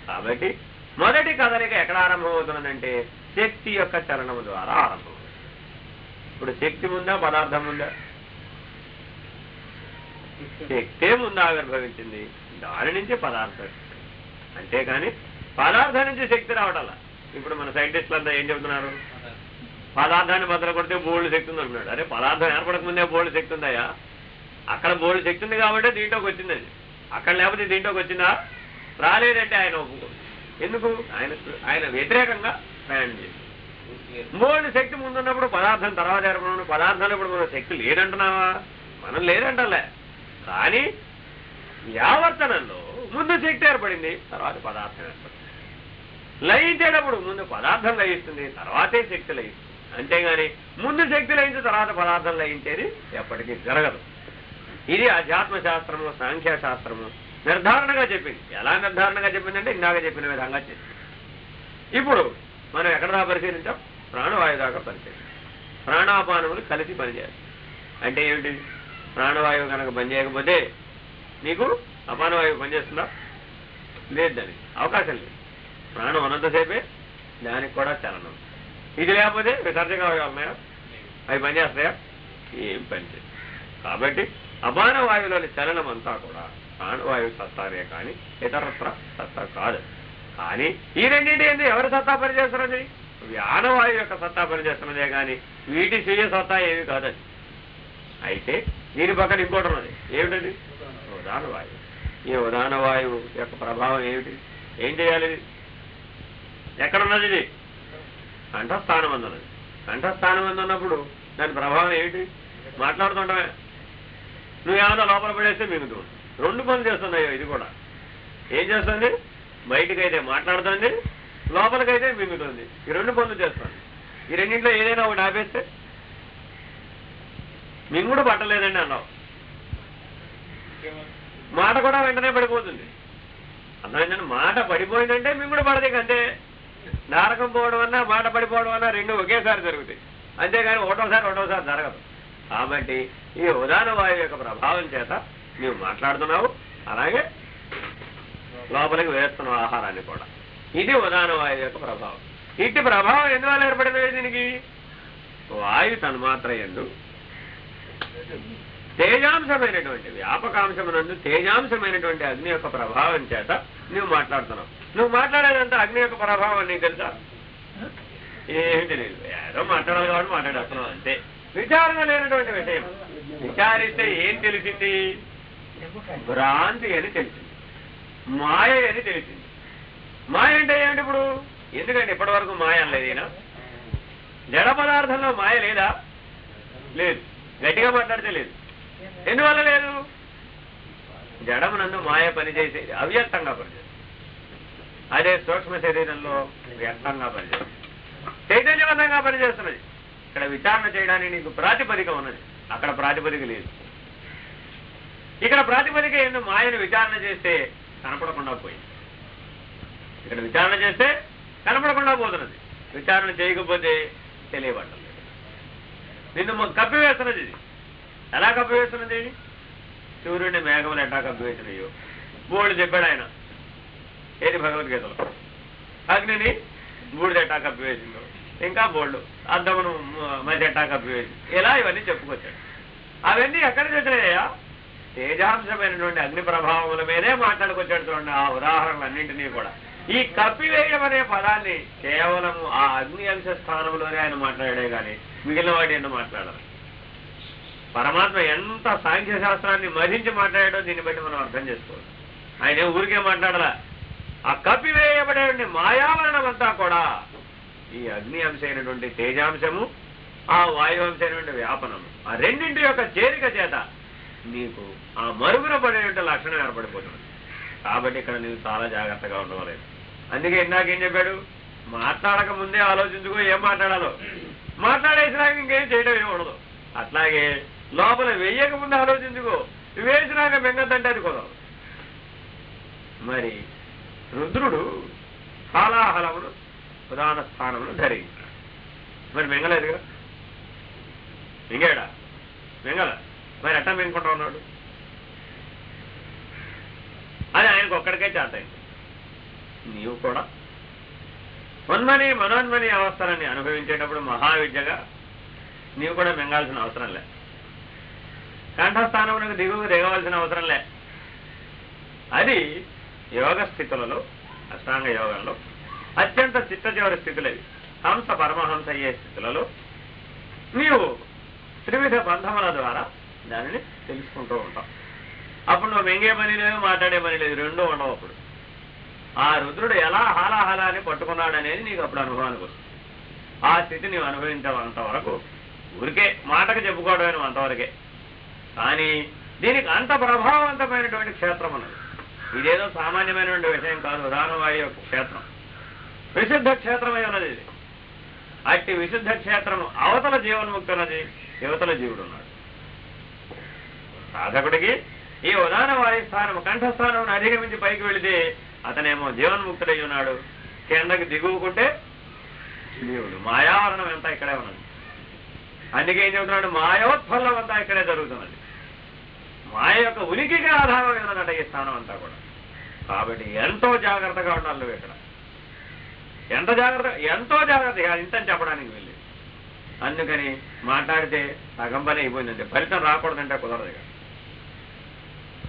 కాబట్టి మొదటి కదలిక ఎక్కడ ఆరంభమవుతున్నదంటే శక్తి యొక్క చలనము ద్వారా ఆరంభమవుతుంది. ఇప్పుడు శక్తి ఉందా పదార్థం ఉందా? శక్తే ముందు ఆవిర్భవించింది. దాని నుంచి పదార్థం. అంతేకాని పదార్థం నుంచి శక్తి రావటల్లా ఇప్పుడు మన సైంటిస్టులు అంతా ఏం చెబుతున్నారు? పదార్థాన్ని బద్దలు కొడితే బోల్డ్ శక్తి ఉంది అంటున్నాడు. అరే పదార్థం ఏర్పడక ముందే బోల్డ్ శక్తి ఉందాయా అక్కడ బోల్డ్ శక్తి ఉంది కాబట్టి దీంట్లోకి వచ్చింది అది అక్కడ లేకపోతే దీంట్లోకి వచ్చిందా? రాలేదంటే ఆయన ఎందుకు? ఆయన ఆయన వ్యతిరేకంగా ప్రయాణం చేసి బోల్డ్ శక్తి ముందున్నప్పుడు పదార్థం తర్వాత ఏర్పడినప్పుడు పదార్థాలు ఇప్పుడు మన శక్తి లేదంటున్నావా? మనం లేదంటలే. కానీ యావర్తనంలో ముందు శక్తి ఏర్పడింది తర్వాత పదార్థం ఏర్పడింది. లయించేటప్పుడు ముందు పదార్థం లయిస్తుంది తర్వాతే శక్తి లయిస్తుంది. అంతేగాని ముందు శక్తి లయించి తర్వాత పదార్థం లయించేది ఎప్పటికీ జరగదు. ఇది ఆధ్యాత్మ శాస్త్రము సాంఖ్య శాస్త్రము నిర్ధారణగా చెప్పింది. ఎలా నిర్ధారణగా చెప్పిందంటే ఇందాక చెప్పిన విధంగా చెప్పింది. ఇప్పుడు మనం ఎక్కడ దాకా పరిశీలించాం? ప్రాణవాయు దాకా పరిశీలించాం. ప్రాణాపానములు కలిసి పనిచేయాలి అంటే ఏమిటి? ప్రాణవాయువు కనుక పనిచేయకపోతే నీకు అపానవాయువు పనిచేస్తుందా? లేదు దానికి అవకాశం లేదు. ప్రాణం ఉన్నంతసేపే దానికి కూడా చలనం. ఇది లేకపోతే విసర్జగా ఉన్నాయా అవి పనిచేస్తాయా? ఏం పని కాబట్టి అమాన వాయువులోని చలనం అంతా కూడా ప్రాణవాయువు సత్తానే కానీ ఇతరత్ర సత్తా కాదు. కానీ ఈ రెండింటి ఏంది ఎవరి సత్తా పనిచేస్తున్నది? వ్యానవాయువు యొక్క సత్తా పనిచేస్తున్నదే కానీ వీటి స్వీయ సత్తా ఏమి కాదని అయితే దీని పక్కన ఇంకోటి ఉన్నది. ఏమిటది? ఉదాహరణ వాయువు. ఈ ఉదాహరణ వాయువు యొక్క ప్రభావం ఏమిటి? ఏం చేయాలి? ఎక్కడున్నది ఇది? కంఠస్థానం అందున్నది కంఠస్థానం అందున్నప్పుడు దాని ప్రభావం ఏమిటి? మాట్లాడుతుంటామే. నువ్వు ఏమైనా లోపల పడేస్తే మిగుతూ రెండు పనులు చేస్తున్నాయో ఇది కూడా. ఏం చేస్తుంది? బయటకైతే మాట్లాడుతుంది లోపలికైతే మింగుతుంది ఈ రెండు పనులు చేస్తుంది. ఈ రెండింటిలో ఏదైనా ఒకటి ఆపేస్తే మింగుడు పట్టలేదండి అన్నావు. మాట కూడా వెంటనే పడిపోతుంది. అర్థమైందండి? మాట పడిపోయిందంటే మింగుడు పడదు అంతే. నారకం పోవడం అన్నా మాట పడిపోవడం అన్నా రెండు ఒకేసారి జరుగుతాయి. అంతేగాని ఒకటోసారి ఒకటోసారి జరగదు. కాబట్టి ఈ ఉదాహరణ వాయువు యొక్క ప్రభావం చేత నీవు మాట్లాడుతున్నావు అలాగే లోపలికి వేస్తున్నావు ఆహారాన్ని కూడా. ఇది ఉదాహరణ వాయువు యొక్క ప్రభావం. ఇట్టి ప్రభావం ఎందువల్ల ఏర్పడింది దీనికి? వాయు తన్మాత్ర ఎందు తేజాంశమైనటువంటి వ్యాపకాంశమునందు తేజాంశమైనటువంటి అగ్ని యొక్క ప్రభావం చేత నువ్వు మాట్లాడుతున్నావు నువ్వు మాట్లాడేదంతా అగ్ని యొక్క ప్రభావం నీకు తెలుసా? ఏమిటి తెలియదు ఏదో మాట్లాడాలి కాబట్టి మాట్లాడేస్తున్నావు అంతే. విచారణ లేనటువంటి విషయం. విచారిస్తే ఏం తెలిసింది? భ్రాంతి అని తెలిసింది. మాయ అని తెలిసింది. మాయ అంటే ఏమిటి ఇప్పుడు? ఎందుకంటే ఇప్పటి వరకు మాయ అనలేదు ఈయన. జడ పదార్థంలో మాయ లేదా? లేదు. గట్టిగా మాట్లాడితే లేదు. ఎందువల్ల లేదు? జడమునందు మాయ పనిచేసేది అవ్యక్తంగా పనిచేస్తుంది అదే సూక్ష్మ శరీరంలో వ్యర్థంగా పనిచేస్తుంది చైతన్యవంతంగా పనిచేస్తున్నది. ఇక్కడ విచారణ చేయడానికి నీకు ప్రాతిపదిక ఉన్నది. అక్కడ ప్రాతిపదిక లేదు. ఇక్కడ ప్రాతిపదిక ఏందో మాయను విచారణ చేస్తే కనపడకుండా పోయింది. ఇక్కడ విచారణ చేస్తే కనపడకుండా పోతున్నది. విచారణ చేయకపోతే తెలియబడలేదు నిన్ను కప్పివేస్తున్నది ఇది. ఎలా కప్పివేస్తున్నది సూర్యుడిని మేఘములు ఎట్లా కప్పివేసినయో. బోళ్ళు చెప్పాడు ఆయన. ఏది భగవద్గీతలో? అగ్నిని బూడిద ఎట్టా కప్పివేసిందో ఇంకా బోర్డు అద్దమును మ- మధ్య ఎట్టా కప్పివేసింది ఇలా ఇవన్నీ చెప్పుకొచ్చాడు. అవన్నీ ఎక్కడ వచ్చినాయా తేజాంశమైనటువంటి అగ్ని ప్రభావముల మీదే మాట్లాడుకొచ్చాడు చూడండి ఆ ఉదాహరణలన్నింటినీ కూడా. ఈ కప్పివేయడం అనే పదాన్ని కేవలం ఆ అగ్ని అంశ స్థానంలోనే ఆయన మాట్లాడే కానీ మిగిలిన వాటి ఎన్నో మాట్లాడాలి? పరమాత్మ ఎంత సాంఖ్య శాస్త్రాన్ని మధించి మాట్లాడాడో దీన్ని బట్టి మనం అర్థం చేసుకోవాలి. ఆయన ఊరికే మాట్లాడరా ఆ కప్పివేయబడే మాయావరణం అంతా కూడా ఈ అగ్ని అంశమైనటువంటి తేజాంశము ఆ వాయువంశమైనటువంటి వ్యాపనము. ఆ రెండింటి యొక్క చేరిక చేత నీకు ఆ మరుగున పడేటువంటి లక్షణం ఏర్పడిపోతుంది. కాబట్టి ఇక్కడ నీవు చాలా జాగ్రత్తగా ఉండవలేదు. అందుకే ఇందాకేం చెప్పాడు? మాట్లాడక ముందే ఆలోచించుకో ఏం మాట్లాడాలో. మాట్లాడేసినాక ఇంకేం చేయడం ఏమి ఉండదు. అట్లాగే లోపల వెయ్యక ముందు ఆలోచించుకో. వేసినాక బెంగద్దంటే అది కుదరదు. మరి రుద్రుడు కాలాహలమును ప్రధాన స్థానమును ధరించాడు. మరి మింగలేదుగా మింగాడా? మింగల. మరి అట్ట మింగకుండా ఉన్నాడు. అది ఆయనకు ఒక్కడికే చేతయింది నీవు కూడా? మన్మని మనోన్మని అవస్థలని అనుభవించేటప్పుడు మహావిద్యగా నీవు కూడా మింగాల్సిన అవసరం లే. కంఠస్థానమునకు దిగువకు దిగవలసిన అవసరం లే. అది యోగ స్థితులలో అష్టాంగ యోగంలో అత్యంత చిత్తచివరి స్థితులవి హంస పరమహంస అయ్యే స్థితులలో నీవు త్రివిధ బంధముల ద్వారా దానిని తెలుసుకుంటూ ఉంటావు. అప్పుడు నువ్వు మింగే పని లేదు మాట్లాడే పని లేదు రెండూ ఉండవు అప్పుడు. ఆ రుద్రుడు ఎలా హాలాహలా అని పట్టుకున్నాడు అనేది నీకు అప్పుడు అనుభవానికి వస్తుంది. ఆ స్థితి నీవు అనుభవించవంత వరకు ఊరికే మాటకు చెప్పుకోవడం అంతవరకే. కానీ దీనికి అంత ప్రభావవంతమైనటువంటి క్షేత్రం ఉన్నది. ఇదేదో సామాన్యమైనటువంటి విషయం కాదు ఉదాహరణవాయు యొక్క క్షేత్రం. విశుద్ధ క్షేత్రమై ఉన్నది ఇది. అట్టి విశుద్ధ క్షేత్రం అవతల జీవన్ముక్తి ఉన్నది యువతల జీవుడు ఉన్నాడు. సాధకుడికి ఈ ఉదాహరణ వాయు స్థానం కంఠస్థానం అధిగమించి పైకి వెళితే అతనేమో జీవన్ముక్తుడై ఉన్నాడు. కిందకి దిగువుకుంటే జీవుడు. మాయావరణం అంతా ఇక్కడే ఉన్నది. అందుకే ఏం చెబుతున్నాడు? మాయోత్ఫలం అంతా ఇక్కడే జరుగుతున్నది. మాయ యొక్క ఉనికికి ఆధారమై ఉన్నదట ఈ స్థానం అంతా కూడా. కాబట్టి ఎంతో జాగ్రత్తగా ఉండాలి నువ్వు ఇక్కడ. ఎంత జాగ్రత్త ఎంతో జాగ్రత్త ఇంతని చెప్పడానికి వెళ్ళి అందుకని మాట్లాడితే సగం పని అయిపోయిందంటే ఫలితం రాకూడదంటే కుదరదు ఇక.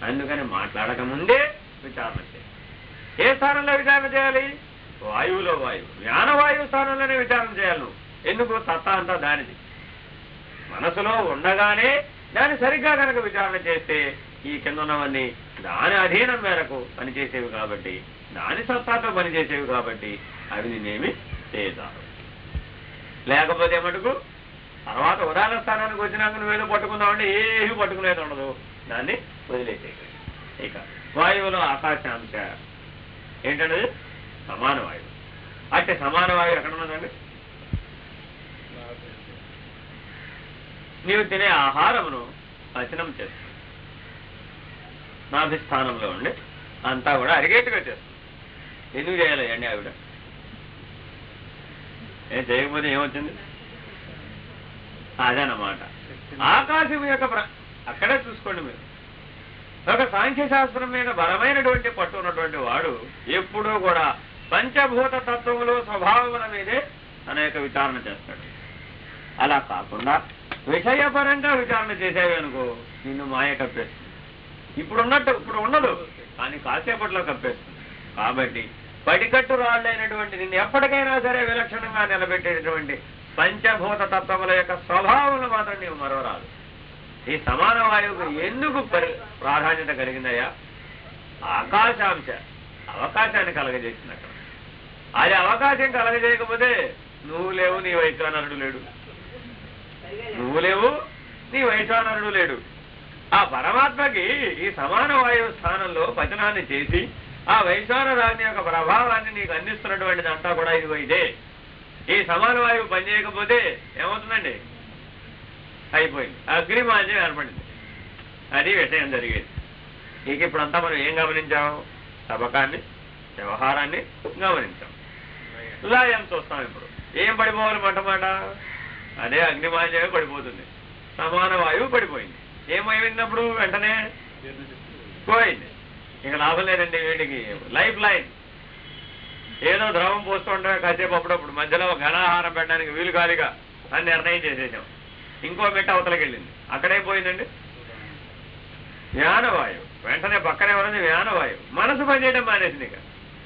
అందుకని మాట్లాడక ముందే విచారణ చేయాలి. ఏ స్థానంలో విచారణ చేయాలి? వాయువులో వాయువు. జ్ఞానవాయువు స్థానంలోనే విచారణ చేయాలి నువ్వు. ఎందుకు? సత్తా అంతా దానిది. మనసులో ఉండగానే దాన్ని సరిగ్గా కనుక విచారణ చేస్తే ఈ కింద ఉన్నవన్నీ దాని అధీనం మేరకు పనిచేసేవి కాబట్టి దాని సత్తాతో పనిచేసేవి కాబట్టి అవి నిన్నేమి చేయజారు లేకపోతే మటుకు తర్వాత ఉదాహరణ స్థానానికి వచ్చినాక నువ్వేదో పట్టుకుందామంటే ఏమీ పట్టుకునేది ఉండదు. దాన్ని వదిలేసేది ఇక వాయువులో ఆకాశాంశ ఏంటన్నది? సమాన వాయువు. అంటే సమాన వాయువు ఎక్కడ ఉన్నదండి నీవు తినే ఆహారమును పచనం చేస్తుంది నాభిస్థానంలో ఉండి అంతా కూడా అరిగేట్టుగా చేస్తుంది. ఎందుకు చేయాలి ఆవిడ ఏం చేయకపోతే ఏమొచ్చింది? అదనమాట ఆకాశం యొక్క ప్ర- అక్కడే చూసుకోండి మీరు. ఒక సాంఖ్యశాస్త్రం మీద బలమైనటువంటి పట్టు ఉన్నటువంటి వాడు ఎప్పుడూ కూడా పంచభూత తత్వములు స్వభావముల మీదే అనేక విచారణ చేస్తాడు. అలా కాకుండా విషయపరంగా విచారణ చేసేవి అనుకో నిన్ను మాయ కప్పేస్తుంది. ఇప్పుడు ఉన్నట్టు ఇప్పుడు ఉండదు. కానీ కాసేపట్లో కప్పేస్తుంది. కాబట్టి పడికట్టు రాళ్ళైనటువంటి నిన్ను ఎప్పటికైనా సరే విలక్షణంగా నిలబెట్టేటటువంటి పంచభూత తత్వముల యొక్క స్వభావంలో మాత్రం నీవు మరవరాదు. ఈ సమాన వాయువుకు ఎందుకు పరి ప్రాధాన్యత కలిగిందయ్యా? ఆకాశాంశ అవకాశాన్ని కలగజేసినట్టు. అది అవకాశం కలగజేయకపోతే నువ్వు లేవు నీ వైశ్వానరుడు లేడు. నువ్వు లేవు నీ వైశ్వానరుడు లేడు. ఆ పరమాత్మకి ఈ సమాన వాయువు స్థానంలో పచనాన్ని చేసి ఆ వైశ్వానరాజ్ని యొక్క ప్రభావాన్ని నీకు అందిస్తున్నటువంటిది అంతా కూడా ఇదిగో ఇదే. ఈ సమాన వాయువు పనిచేయకపోతే ఏమవుతుందండి? అయిపోయింది. అగ్నిమాల్యం ఏర్పడింది. అది విషయం జరిగేది. ఇక ఇప్పుడంతా మనం ఏం గమనించాం? తబకాన్ని వ్యవహారాన్ని గమనించాం. లయం చూస్తాం ఇప్పుడు? ఏం పడిపోవాలి మాట అదే అగ్నిమాల్యమే పడిపోతుంది. సమాన వాయువు పడిపోయింది. ఏమైపోయినప్పుడు వెంటనే? పోయింది. ఇక లాభం లేదండి వీటికి. లైఫ్ లైన్ ఏదో ద్రవం పోస్తూ కాసేపు అప్పుడప్పుడు మధ్యలో ఘనాహారం పెట్టడానికి వీలు కాలిగా అని నిర్ణయం చేసేసాం. ఇంకో మెట్ట అవతలకి వెళ్ళింది అక్కడే పోయిందండి? వ్యానవాయువు వెంటనే పక్కనే ఉన్నది వ్యానవాయువు మనసు పనిచేయడం మానేసింది ఇక.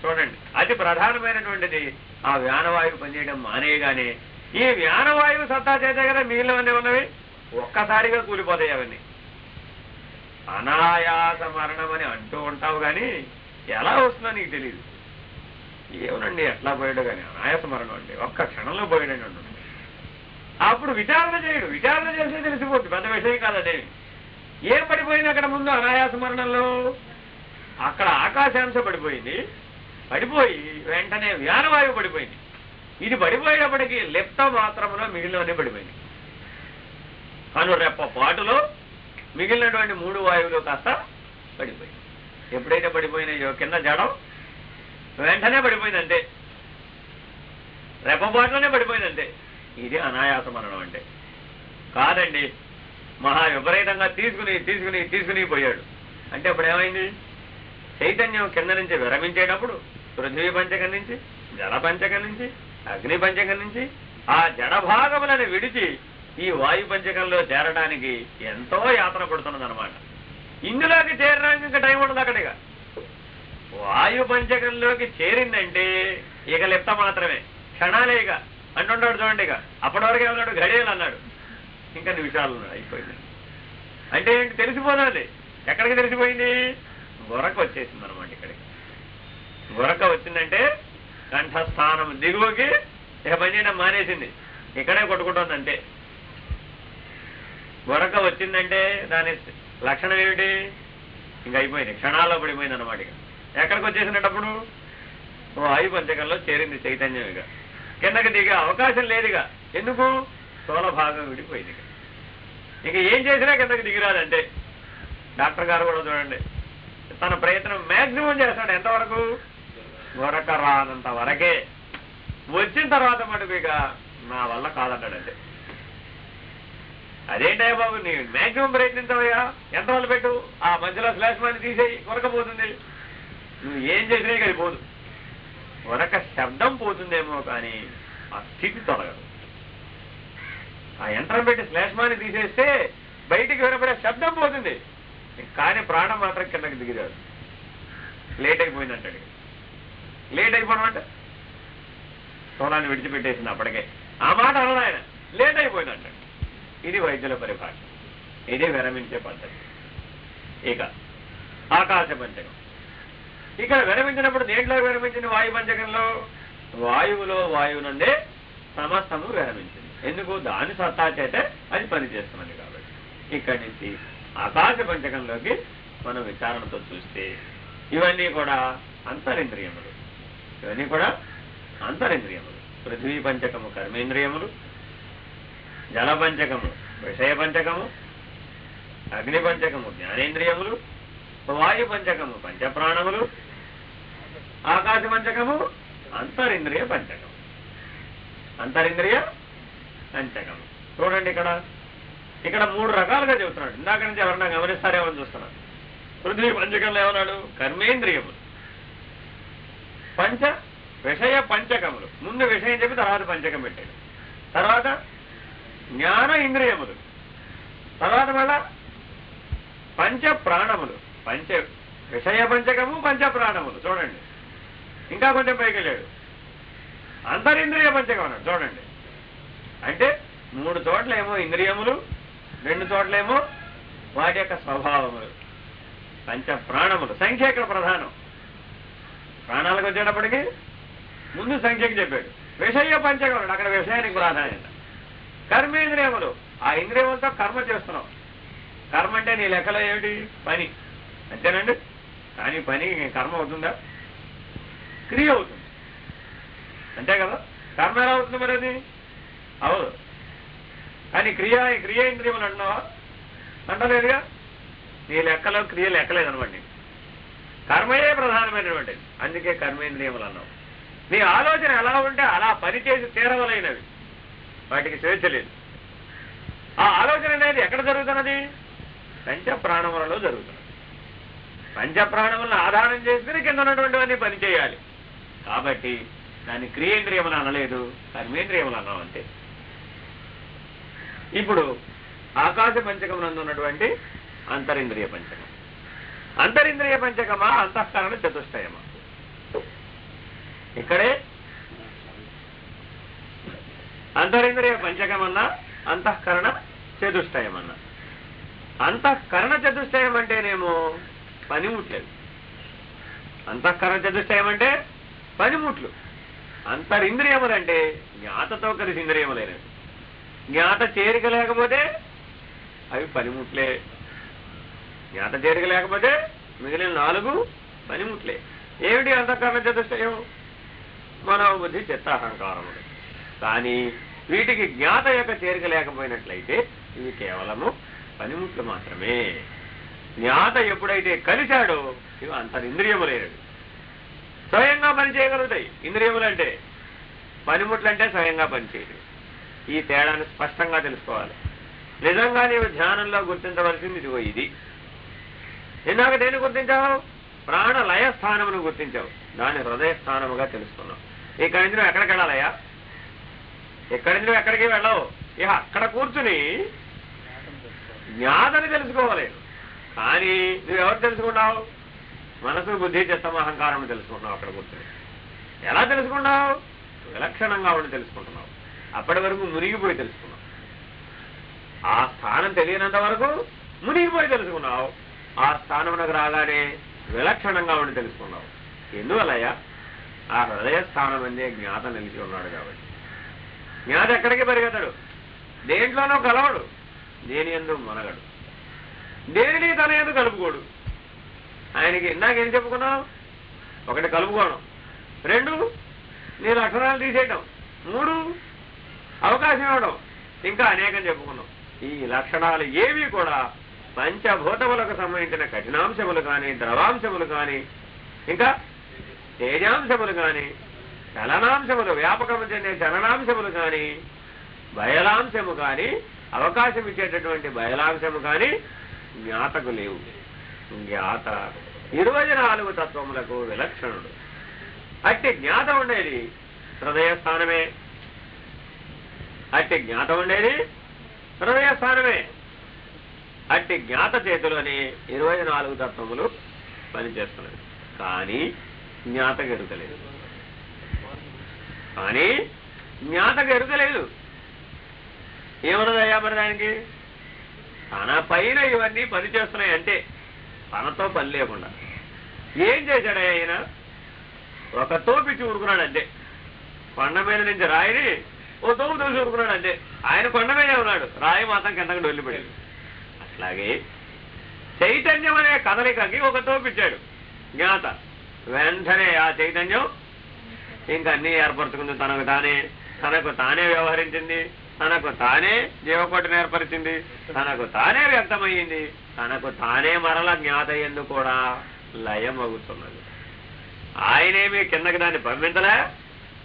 చూడండి. అది ప్రధానమైనటువంటిది ఆ వ్యానవాయువు పనిచేయడం మానేయగానే ఈ వ్యానవాయువు సత్తా చేతే కదా మిగిలినవన్నీ ఉన్నవి? ఒక్కసారిగా కూలిపోతాయి అవన్నీ. అనాయాస మరణం అని అంటూ ఉంటావు కానీ ఎలా వస్తుందో నీకు తెలియదు ఏమనండి ఎట్లా పోయాడు కానీ అనాయాస మరణం అండి. ఒక్క క్షణంలో పోయాడని అంటుంది అప్పుడు విచారణ చేయడు. విచారణ చేస్తే తెలిసిపోతుంది పెద్ద విషయం కాదండి ఏం పడిపోయింది అక్కడ ముందు అనాయాస మరణంలో? అక్కడ ఆకాశాంశ పడిపోయింది. పడిపోయి వెంటనే వ్యానవాయువు పడిపోయింది. ఇది పడిపోయేటప్పటికీ లిప్త మాత్రంలో మిగిలినవన్నీ పడిపోయింది కను రెప్ప పాటులో మిగిలినటువంటి మూడు వాయువులు కాస్త పడిపోయింది ఎప్పుడైతే పడిపోయినాయో కింద జడం వెంటనే పడిపోయిందంటే అంతే పడిపోయిందంటే పడిపోయింది అంతే ఇది అనాయాస మరణం అంటే. కాదండి మహా విపరీతంగా తీసుకుని తీసుకుని తీసుకుని పోయాడు. అంటే అప్పుడు ఏమైంది? చైతన్యం కింద నుంచి విరమించేటప్పుడు పృథ్వీ పంచకం నుంచి జల పంచకం నుంచి అగ్ని పంచకం నుంచి ఆ జడ భాగములను విడిచి ఈ వాయు పంచకంలో చేరడానికి ఎంతో యాత్ర పడుతున్నదన్నమాట. ఇందులోకి చేరడానికి ఇంకా టైం ఉండదు అక్కడ ఇక వాయు పంచకంలోకి చేరిందంటే ఇక లిప్త మాత్రమే. క్షణాలే ఇక. అంటున్నాడు చూడండి ఇక. అప్పటి వరకు ఏమన్నాడు? గడియలు అన్నాడు. ఇంకా నిమిషాలు అయిపోయింది. అంటే ఏంటి? తెలిసిపోదండి. ఎక్కడికి తెలిసిపోయింది? గొరక వచ్చేసింది అనమాట ఇక్కడికి. గొరక వచ్చిందంటే కంఠస్థానం దిగువకి. ఇక పని చేయడం మానేసింది. ఇక్కడే కొట్టుకుంటుంది అంతే. బొరక వచ్చిందంటే దాని లక్షణం ఏమిటి? ఇంక అయిపోయింది క్షణాల్లో పడిపోయింది అనమాట ఇక. ఎక్కడికి వచ్చేసినప్పుడు ఓ ఆయు పంచకంలో చేరింది చైతన్యం ఇక. కిందకి దిగే అవకాశం లేదుగా ఎందుకు? స్థూల భాగం విడిపోయింది ఇక. ఏం చేసినా కిందకి దిగిరాదంటే. డాక్టర్ గారు కూడా చూడండి. తన ప్రయత్నం మాక్సిమం చేస్తాడు ఎంతవరకు? గొరక రానంత వరకే. వచ్చిన తర్వాత మటుకు ఇక నా వల్ల కాదంటాడంటే. అదేంటయ్యా బాబు నీ మ్యాక్సిమం ప్రయత్నించవయ్యా. ఎంత వాళ్ళు పెట్టు? ఆ మధ్యలో ఫ్లాష్ మాని తీసేయి కొరకపోతుంది. నువ్వు ఏం చేసినా కానీ పోదు. కొరక శబ్దం పోతుందేమో కానీ ఆ స్థితి తొలగదు. ఆ యంత్రం పెట్టి ఫ్లాష్ మాని తీసేస్తే బయటికి వినపడే శబ్దం పోతుంది. కానీ ప్రాణం మాత్రం కిందకి దిగిరాదు లేట్ అయిపోయిందంటాడు లేట్ అయిపోవడం అంటే? స్థూలాన్ని విడిచిపెట్టేసింది అప్పటికే. ఆ మాట అనడు ఆయన. లేట్ అయిపోయిందంటాడు ఇది వైద్యుల పరిభాష. ఇదే విరమించే పద్ధతి. ఇక ఆకాశ పంచకం. ఇక్కడ విరమించినప్పుడు దేంట్లో విరమించింది వాయు పంచకంలో? వాయువులో వాయువు నుండే సమస్తము విరమించింది. ఎందుకు? దాని సత్తా చేతే అది పనిచేస్తున్నది కాబట్టి. ఇక్కడి నుంచి ఆకాశ పంచకంలోకి మనం విచారణతో చూస్తే ఇవన్నీ కూడా అంతరింద్రియములు. ఇవన్నీ కూడా అంతరింద్రియములు. పృథ్వీ పంచకము కర్మేంద్రియములు జల పంచకము విషయ పంచకము అగ్ని పంచకము జ్ఞానేంద్రియములు వాయు పంచకము పంచప్రాణములు ఆకాశ పంచకము అంతరింద్రియ పంచకము. అంతరింద్రియ పంచకము. చూడండి ఇక్కడ. ఇక్కడ మూడు రకాలుగా చెబుతున్నాడు. ఇందాక నుంచి ఎవరన్నా గమనిస్తారేమని చూస్తున్నాను పృథ్వీ పంచకంలో ఏమన్నాడు? కర్మేంద్రియములు. పంచ విషయ పంచకములు. ముందు విషయం చెప్పి తర్వాత పంచకం పెట్టాడు. తర్వాత జ్ఞాన ఇంద్రియములు తర్వాత మళ్ళా పంచ ప్రాణములు పంచ విషయ పంచకము పంచ ప్రాణములు చూడండి. ఇంకా కొంచెం పైకి వెళ్ళాడు అంతరింద్రియ పంచకం అన్నాడు చూడండి. అంటే మూడు చోట్లేమో ఇంద్రియములు రెండు చోట్లేమో వాటి యొక్క స్వభావములు. పంచ ప్రాణములు సంఖ్య ఇక్కడ ప్రధానం. ప్రాణాలకు వచ్చేటప్పటికి ముందు సంఖ్యకి చెప్పాడు. విషయ పంచకం అక్కడ విషయానికి ప్రాధాన్యత. కర్మేంద్రియములు ఆ ఇంద్రియములతో కర్మ చేస్తున్నావు. కర్మ అంటే నీ లెక్కలో ఏమిటి? పని. అంతేనండి? కానీ పని కర్మ అవుతుందా? క్రియ అవుతుంది. అంతే కదా? కర్మ ఎలా అవుతుంది మరి అది అవును. కానీ క్రియ క్రియ ఇంద్రియములు అంటున్నావా? అంటలేదుగా? నీ లెక్కలో క్రియ లెక్కలేదనమాట నీకు. కర్మయే ప్రధానమైనటువంటిది. అందుకే కర్మేంద్రియములు అన్నావు. నీ ఆలోచన ఎలా ఉంటే అలా పనిచేసి తీరవలైనవి. వాటికి స్వేచ్ఛ లేదు. ఆ ఆలోచన అనేది ఎక్కడ జరుగుతున్నది? పంచ ప్రాణములలో జరుగుతున్నది. పంచప్రాణములను ఆధారం చేసుకుని కింద ఉన్నటువంటివన్నీ పనిచేయాలి కాబట్టి దాన్ని క్రియేంద్రియములు అనలేదు కర్మేంద్రియములు అన్నాం అంతే. ఇప్పుడు ఆకాశ పంచకమునందు ఉన్నటువంటి అంతరింద్రియ పంచకం. అంతరింద్రియ పంచకమా అంతఃకరణ చతుష్టయమా? ఇక్కడే అంతరింద్రియ పంచకమన్నా అంతఃకరణ చతుష్టయమన్నా. అంతఃకరణ చతుష్టయం అంటేనేమో పనిముట్లేదు అంతఃకరణ చతుష్టయం అంటే పనిముట్లు అంతరింద్రియములంటే జ్ఞాతతో కలిసి ఇంద్రియములైనవి. జ్ఞాత చేరిక లేకపోతే అవి పనిముట్లే జ్ఞాత చేరిక లేకపోతే మిగిలిన నాలుగు పనిముట్లే ఏమిటి అంతఃకరణ చతుష్టయం? మనోబుద్ధి చిత్తాహంకారములు కానీ వీటికి జ్ఞాత యొక్క చేరిక లేకపోయినట్లయితే ఇవి కేవలము పనిముట్లు మాత్రమే. జ్ఞాత ఎప్పుడైతే కలిశాడో ఇవి అంతరింద్రియములైనవి స్వయంగా పని చేయగలుగుతాయి ఇంద్రియములంటే పనిముట్లంటే స్వయంగా పనిచేయదు ఈ తేడాన్ని స్పష్టంగా తెలుసుకోవాలి. నిజంగా నీవు ధ్యానంలో గుర్తించవలసింది ఇదిగో ఇది. ఇందాక దేన్ని గుర్తించావు? ప్రాణ లయ స్థానమును గుర్తించావు. దాన్ని హృదయ స్థానముగా తెలుసుకున్నావు. ఇక్కడి నుంచి నువ్వు ఎక్కడికి వెళ్ళాలయ్యా? ఎక్కడి నుంచి నువ్వు ఎక్కడికి వెళ్ళవు? ఇక అక్కడ కూర్చుని జ్ఞాతని తెలుసుకోవాలి. కానీ నువ్వెవరు తెలుసుకున్నావు మనసు బుద్ధి చిత్తం అహంకారం తెలుసుకున్నావు అక్కడ కూర్చుని. ఎలా తెలుసుకున్నావు విలక్షణంగా ఉండి తెలుసుకుంటున్నావు. అప్పటి వరకు మునిగిపోయి తెలుసుకున్నావు. ఆ స్థానం తెలియనంత వరకు మునిగిపోయి తెలుసుకున్నావు. ఆ స్థానమునకు రాగానే విలక్షణంగా ఉండి తెలుసుకున్నావు. ఎందువలయ ఆ హృదయ స్థానం అందే జ్ఞాత నిలిచి ఉన్నాడు కాబట్టి. జ్ఞాత ఎక్కడికి పరిగెత్తడు దేంట్లోనూ కలవడు. దేని ఎందు మనగడు దేనిని తన ఎందు కలుపుకోడు. ఆయనకి ఇందాకేం చెప్పుకున్నావు? ఒకటి కలుపుకోవడం. రెండు నీ లక్షణాలు తీసేయటం. మూడు అవకాశం ఇవ్వడం. ఇంకా అనేకం చెప్పుకున్నాం ఈ లక్షణాలు ఏవి కూడా పంచభూతములకు సంబంధించిన కఠినాంశములు కానీ ద్రవాంశములు కానీ ఇంకా తేజాంశములు కానీ చలనాంశములు వ్యాపకము చెందే చలనాంశములు కానీ బయలాంశము కానీ అవకాశం ఇచ్చేటటువంటి బయలాంశము కానీ జ్ఞాతకు లేవు. జ్ఞాత. ఇరవై నాలుగు తత్వములకు విలక్షణుడు. అట్టి జ్ఞాత ఉండేది హృదయస్థానమే అట్టి జ్ఞాత ఉండేది హృదయస్థానమే అట్టి జ్ఞాత చేతిలోని ఇరవై నాలుగు తత్వములు పనిచేస్తున్నాయి కానీ జ్ఞాత గెరుకలేదు కానీ జ్ఞాతకు ఎరుకలేదు ఏమన్నదయ్యా మరి దానికి? తన పైన ఇవన్నీ పనిచేస్తున్నాయి అంటే తనతో పని లేకుండా. ఏం చేశాడు ఆయన ఒక తోపిచ్చి ఊరుకున్నాడు అంతే. కొండ మీద నుంచి రాయిని ఓ తోపు తోసి ఊరుకున్నాడు అంతే. ఆయన కొండ మీదే ఉన్నాడు. రాయి మాత్రం కిందకి వెళ్ళిపోయాడు అట్లాగే చైతన్యం అనే కదలికకి ఒక తోపిచ్చాడు. జ్ఞాత. వెంటనే ఆ చైతన్యం ఇంకా అన్ని ఏర్పరచుకుంది తనకు తానే. తనకు తానే వ్యవహరించింది. తనకు తానే జీవకోటిని ఏర్పరిచింది. తనకు తానే వ్యక్తమయ్యింది తనకు తానే మరల జ్ఞాత ఎందు కూడా లయమవుతున్నది ఆయనేమి కిందకి దాన్ని పంపించలే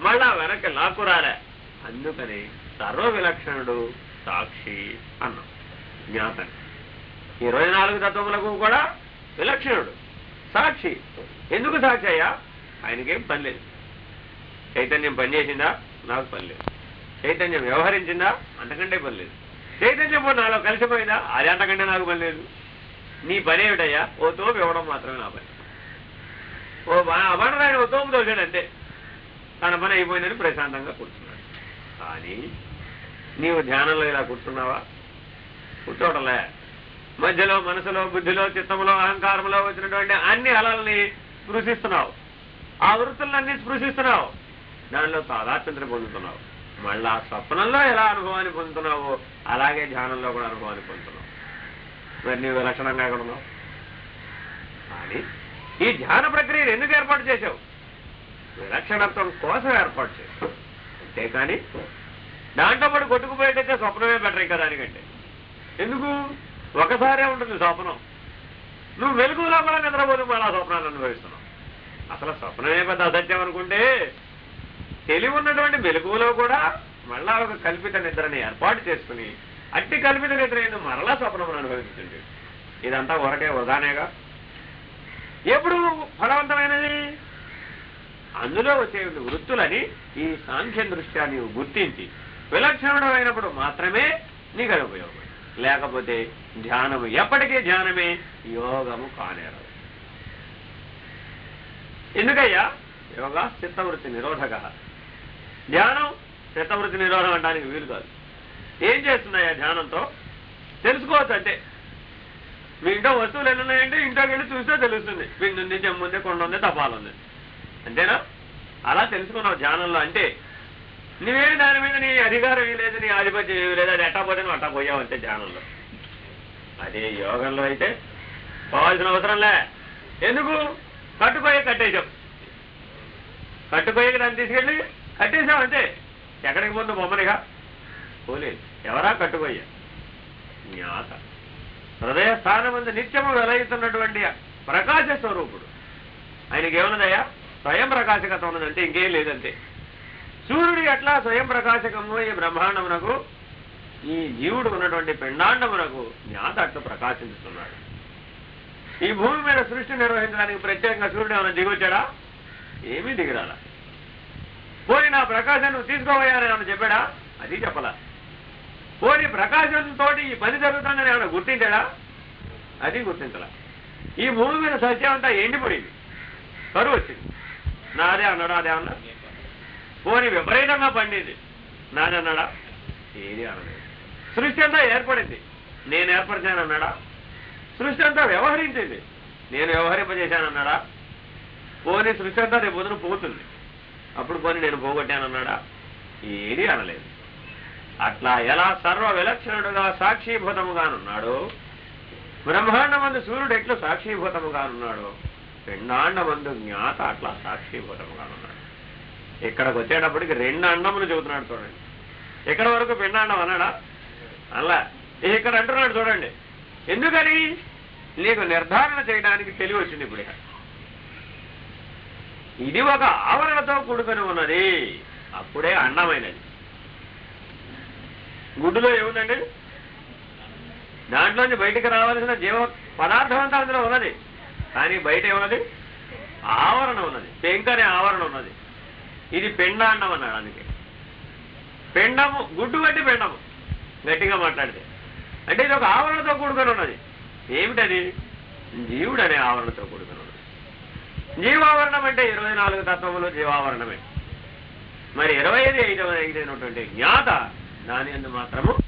మళ్ళా వెనక్కి లాక్కురాలే. అందుకని సర్వ విలక్షణుడు సాక్షి అన్నాం జ్ఞాతని. ఇరవై నాలుగు తత్వములకు కూడా విలక్షణుడు. సాక్షి. ఎందుకు సాక్షి అయ్యా? ఆయనకేం పని లేదు. చైతన్యం పనిచేసిందా? నాకు పని లేదు. చైతన్యం వ్యవహరించిందా? అంతకంటే పని లేదు. చైతన్యం నాలో కలిసిపోయిందా? అది అంతకంటే నాకు పని లేదు. నీ పని ఏమిటయ్యా? ఓ తోపు ఇవ్వడం మాత్రమే నా పని. ఓ అబండరాయన ఓ తోపు తోసాడు అంతే. తన పని అయిపోయిందని ప్రశాంతంగా కూర్చున్నాడు. కానీ నీవు ధ్యానంలో ఇలా కూర్చున్నావా? కూర్చోటలే మధ్యలో మనసులో బుద్ధిలో చిత్తములో అహంకారంలో వచ్చినటువంటి అన్ని అలల్ని స్పృశిస్తున్నావు. ఆ వృత్తులన్నీ స్పృశిస్తున్నావు. దానిలో తాదాత్మ్యతను పొందుతున్నావు. మళ్ళా స్వప్నంలో ఎలా అనుభవాన్ని పొందుతున్నావో అలాగే ధ్యానంలో కూడా అనుభవాన్ని పొందుతున్నావు. మరి నీవు లక్షణంగా ఎక్కడ ఉన్నావు? కానీ ఈ ధ్యాన ప్రక్రియను ఎందుకు ఏర్పాటు చేశావు? విలక్షణత్వం కోసం ఏర్పాటు చేశావు. అంతేకాని దాంట్లో పడి కొట్టుకుపోయేటైతే స్వప్నమే బెటర్ ఇంకా దానికంటే. ఎందుకు? ఒకసారే ఉంటుంది స్వప్నం. నువ్వు వెలుగులో కూడా నిద్రపోతూ మళ్ళా స్వప్నాన్ని అనుభవిస్తున్నావు. అసలు స్వప్నమే పెద్ద అసత్యం అనుకుంటే తెలివి ఉన్నటువంటి వెలుగులో కూడా మళ్ళా ఒక కల్పిత నిద్రని ఏర్పాటు చేసుకుని అట్టి కల్పిత నిద్ర ఏంటో మరలా స్వప్నమును అనుభవించండి. ఇదంతా ఒకటే వృధానేగా ఎప్పుడు ఫలవంతమైనది? అందులో వచ్చే వృత్తులని ఈ సాంఖ్యం దృష్ట్యా నీవు గుర్తించి విలక్షణమైనప్పుడు మాత్రమే నీకు అది ఉపయోగం. లేకపోతే ధ్యానము ఎప్పటికీ ధ్యానమే యోగము కానేరదు. ఎందుకయ్యా? యోగా చిత్తవృత్తి నిరోధక. ధ్యానం చిత్తవృత్తి నిరోధం అనడానికి వీలు కాదు. ఏం చేస్తున్నాయా ధ్యానంతో? తెలుసుకోవచ్చు అంటే మీ ఇంట్లో వస్తువులు ఎన్ని ఉన్నాయంటే ఇంట్లోకి వెళ్ళి చూస్తే తెలుస్తుంది. పిండి ఉంది చెమ్ము ఉంది కొండ ఉంది తపాలు ఉంది. అంతేనా? అలా తెలుసుకున్నావు ధ్యానంలో అంటే నువ్వేమి దాని మీద నీ అధికారం ఏం లేదు నీ ఆధిపత్యం ఏమి లేదు అది ఎట్టా పోతే నువ్వు అట్టా పోయావు అంతే ధ్యానంలో. అదే యోగంలో అయితే పోవాల్సిన అవసరం లే. ఎందుకు? కట్టుకోయే కట్టేశాం. కట్టుకోయే దాన్ని తీసుకెళ్ళి కట్టేశాం అంతే. ఎక్కడికి పోదు బొమ్మనిగా పోలేదు ఎవరా కట్టుకోయ్య జ్ఞాత హృదయ స్థానం ముందు నిత్యము వెలయిస్తున్నటువంటి ప్రకాశ స్వరూపుడు. ఆయనకి ఏమున్నదయ్యా స్వయం ప్రకాశకత ఉన్నదంటే ఇంకేం లేదంతే. సూర్యుడు ఎట్లా స్వయం ప్రకాశకము ఈ బ్రహ్మాండమునకు ఈ జీవుడు ఉన్నటువంటి పిండాండమునకు జ్ఞాత అట్లు ప్రకాశిస్తున్నాడు ఈ భూమి మీద సృష్టి నిర్వహించడానికి ప్రత్యేకంగా సూర్యుడు ఏమైనా దిగొచ్చాడా? ఏమీ దిగరాలా. పోనీ నా ప్రకాశం నువ్వు తీసుకోబోయాలని ఏమైనా చెప్పాడా? అది చెప్పలా. పోనీ ప్రకాశంతో ఈ పని జరుగుతుందని ఏమైనా గుర్తించాడా? అది గుర్తించలా. ఈ భూమి మీద సత్యం అంతా ఎండిపోయింది. కరువు వచ్చింది. నాదే అన్నాడా అదే అన్నా? పోనీ విపరీతంగా పండింది. నాదే అన్నాడా? ఏది అనలేదు. సృష్టి అంతా ఏర్పడింది. నేను ఏర్పరిచానన్నాడా? సృష్టి అంతా వ్యవహరించింది. నేను వ్యవహరింపజేశానన్నాడా? పోనీ సృష్టి అంతా రేపు పొద్దున పోతుంది. అప్పుడు పోనీ నేను పోగొట్టానన్నాడా? ఏది అనలేదు. అట్లా ఎలా సర్వ విలక్షణుడుగా సాక్షీభూతముగానున్నాడు? బ్రహ్మాండమందు సూర్యుడు ఎట్లు సాక్షీభూతముగానున్నాడు? పిండాండమందు జ్ఞాత అట్లా సాక్షీభూతముగానున్నాడు. ఇక్కడికి వచ్చేటప్పటికి రెండు అండములు చెబుతున్నాడు చూడండి. ఇక్కడ వరకు పిండాండం అన్నాడా? అలా. ఇక్కడ అంటున్నాడు చూడండి. ఎందుకని? నీకు నిర్ధారణ చేయడానికి తెలివి వచ్చింది ఇప్పుడు ఇక్కడ ఇది ఒక ఆవరణతో కూడుకొని ఉన్నది. అప్పుడే అన్నమైనది. గుడ్డులో ఏముందండి? దాంట్లోంచి బయటకు రావాల్సిన జీవ పదార్థం అంతా అందులో ఉన్నది. కానీ బయట ఏమున్నది? ఆవరణ ఉన్నది. పెంకనే అనే ఆవరణ ఉన్నది. ఇది పెండాండం అన్నాడు అందుకే. పెండము గుడ్డు బట్టి పెండము. గట్టిగా మాట్లాడితే. అంటే ఇది ఒక ఆవరణతో కూడుకొని ఉన్నది. ఏమిటది? జీవుడు అనే ఆవరణతో కూడుకు జీవావరణం అంటే ఇరవై నాలుగు తత్వములు జీవావరణమే. మరి ఇరవై ఐదు ఐదవ ఐదైనటువంటి జ్ఞాత దాని అందు మాత్రము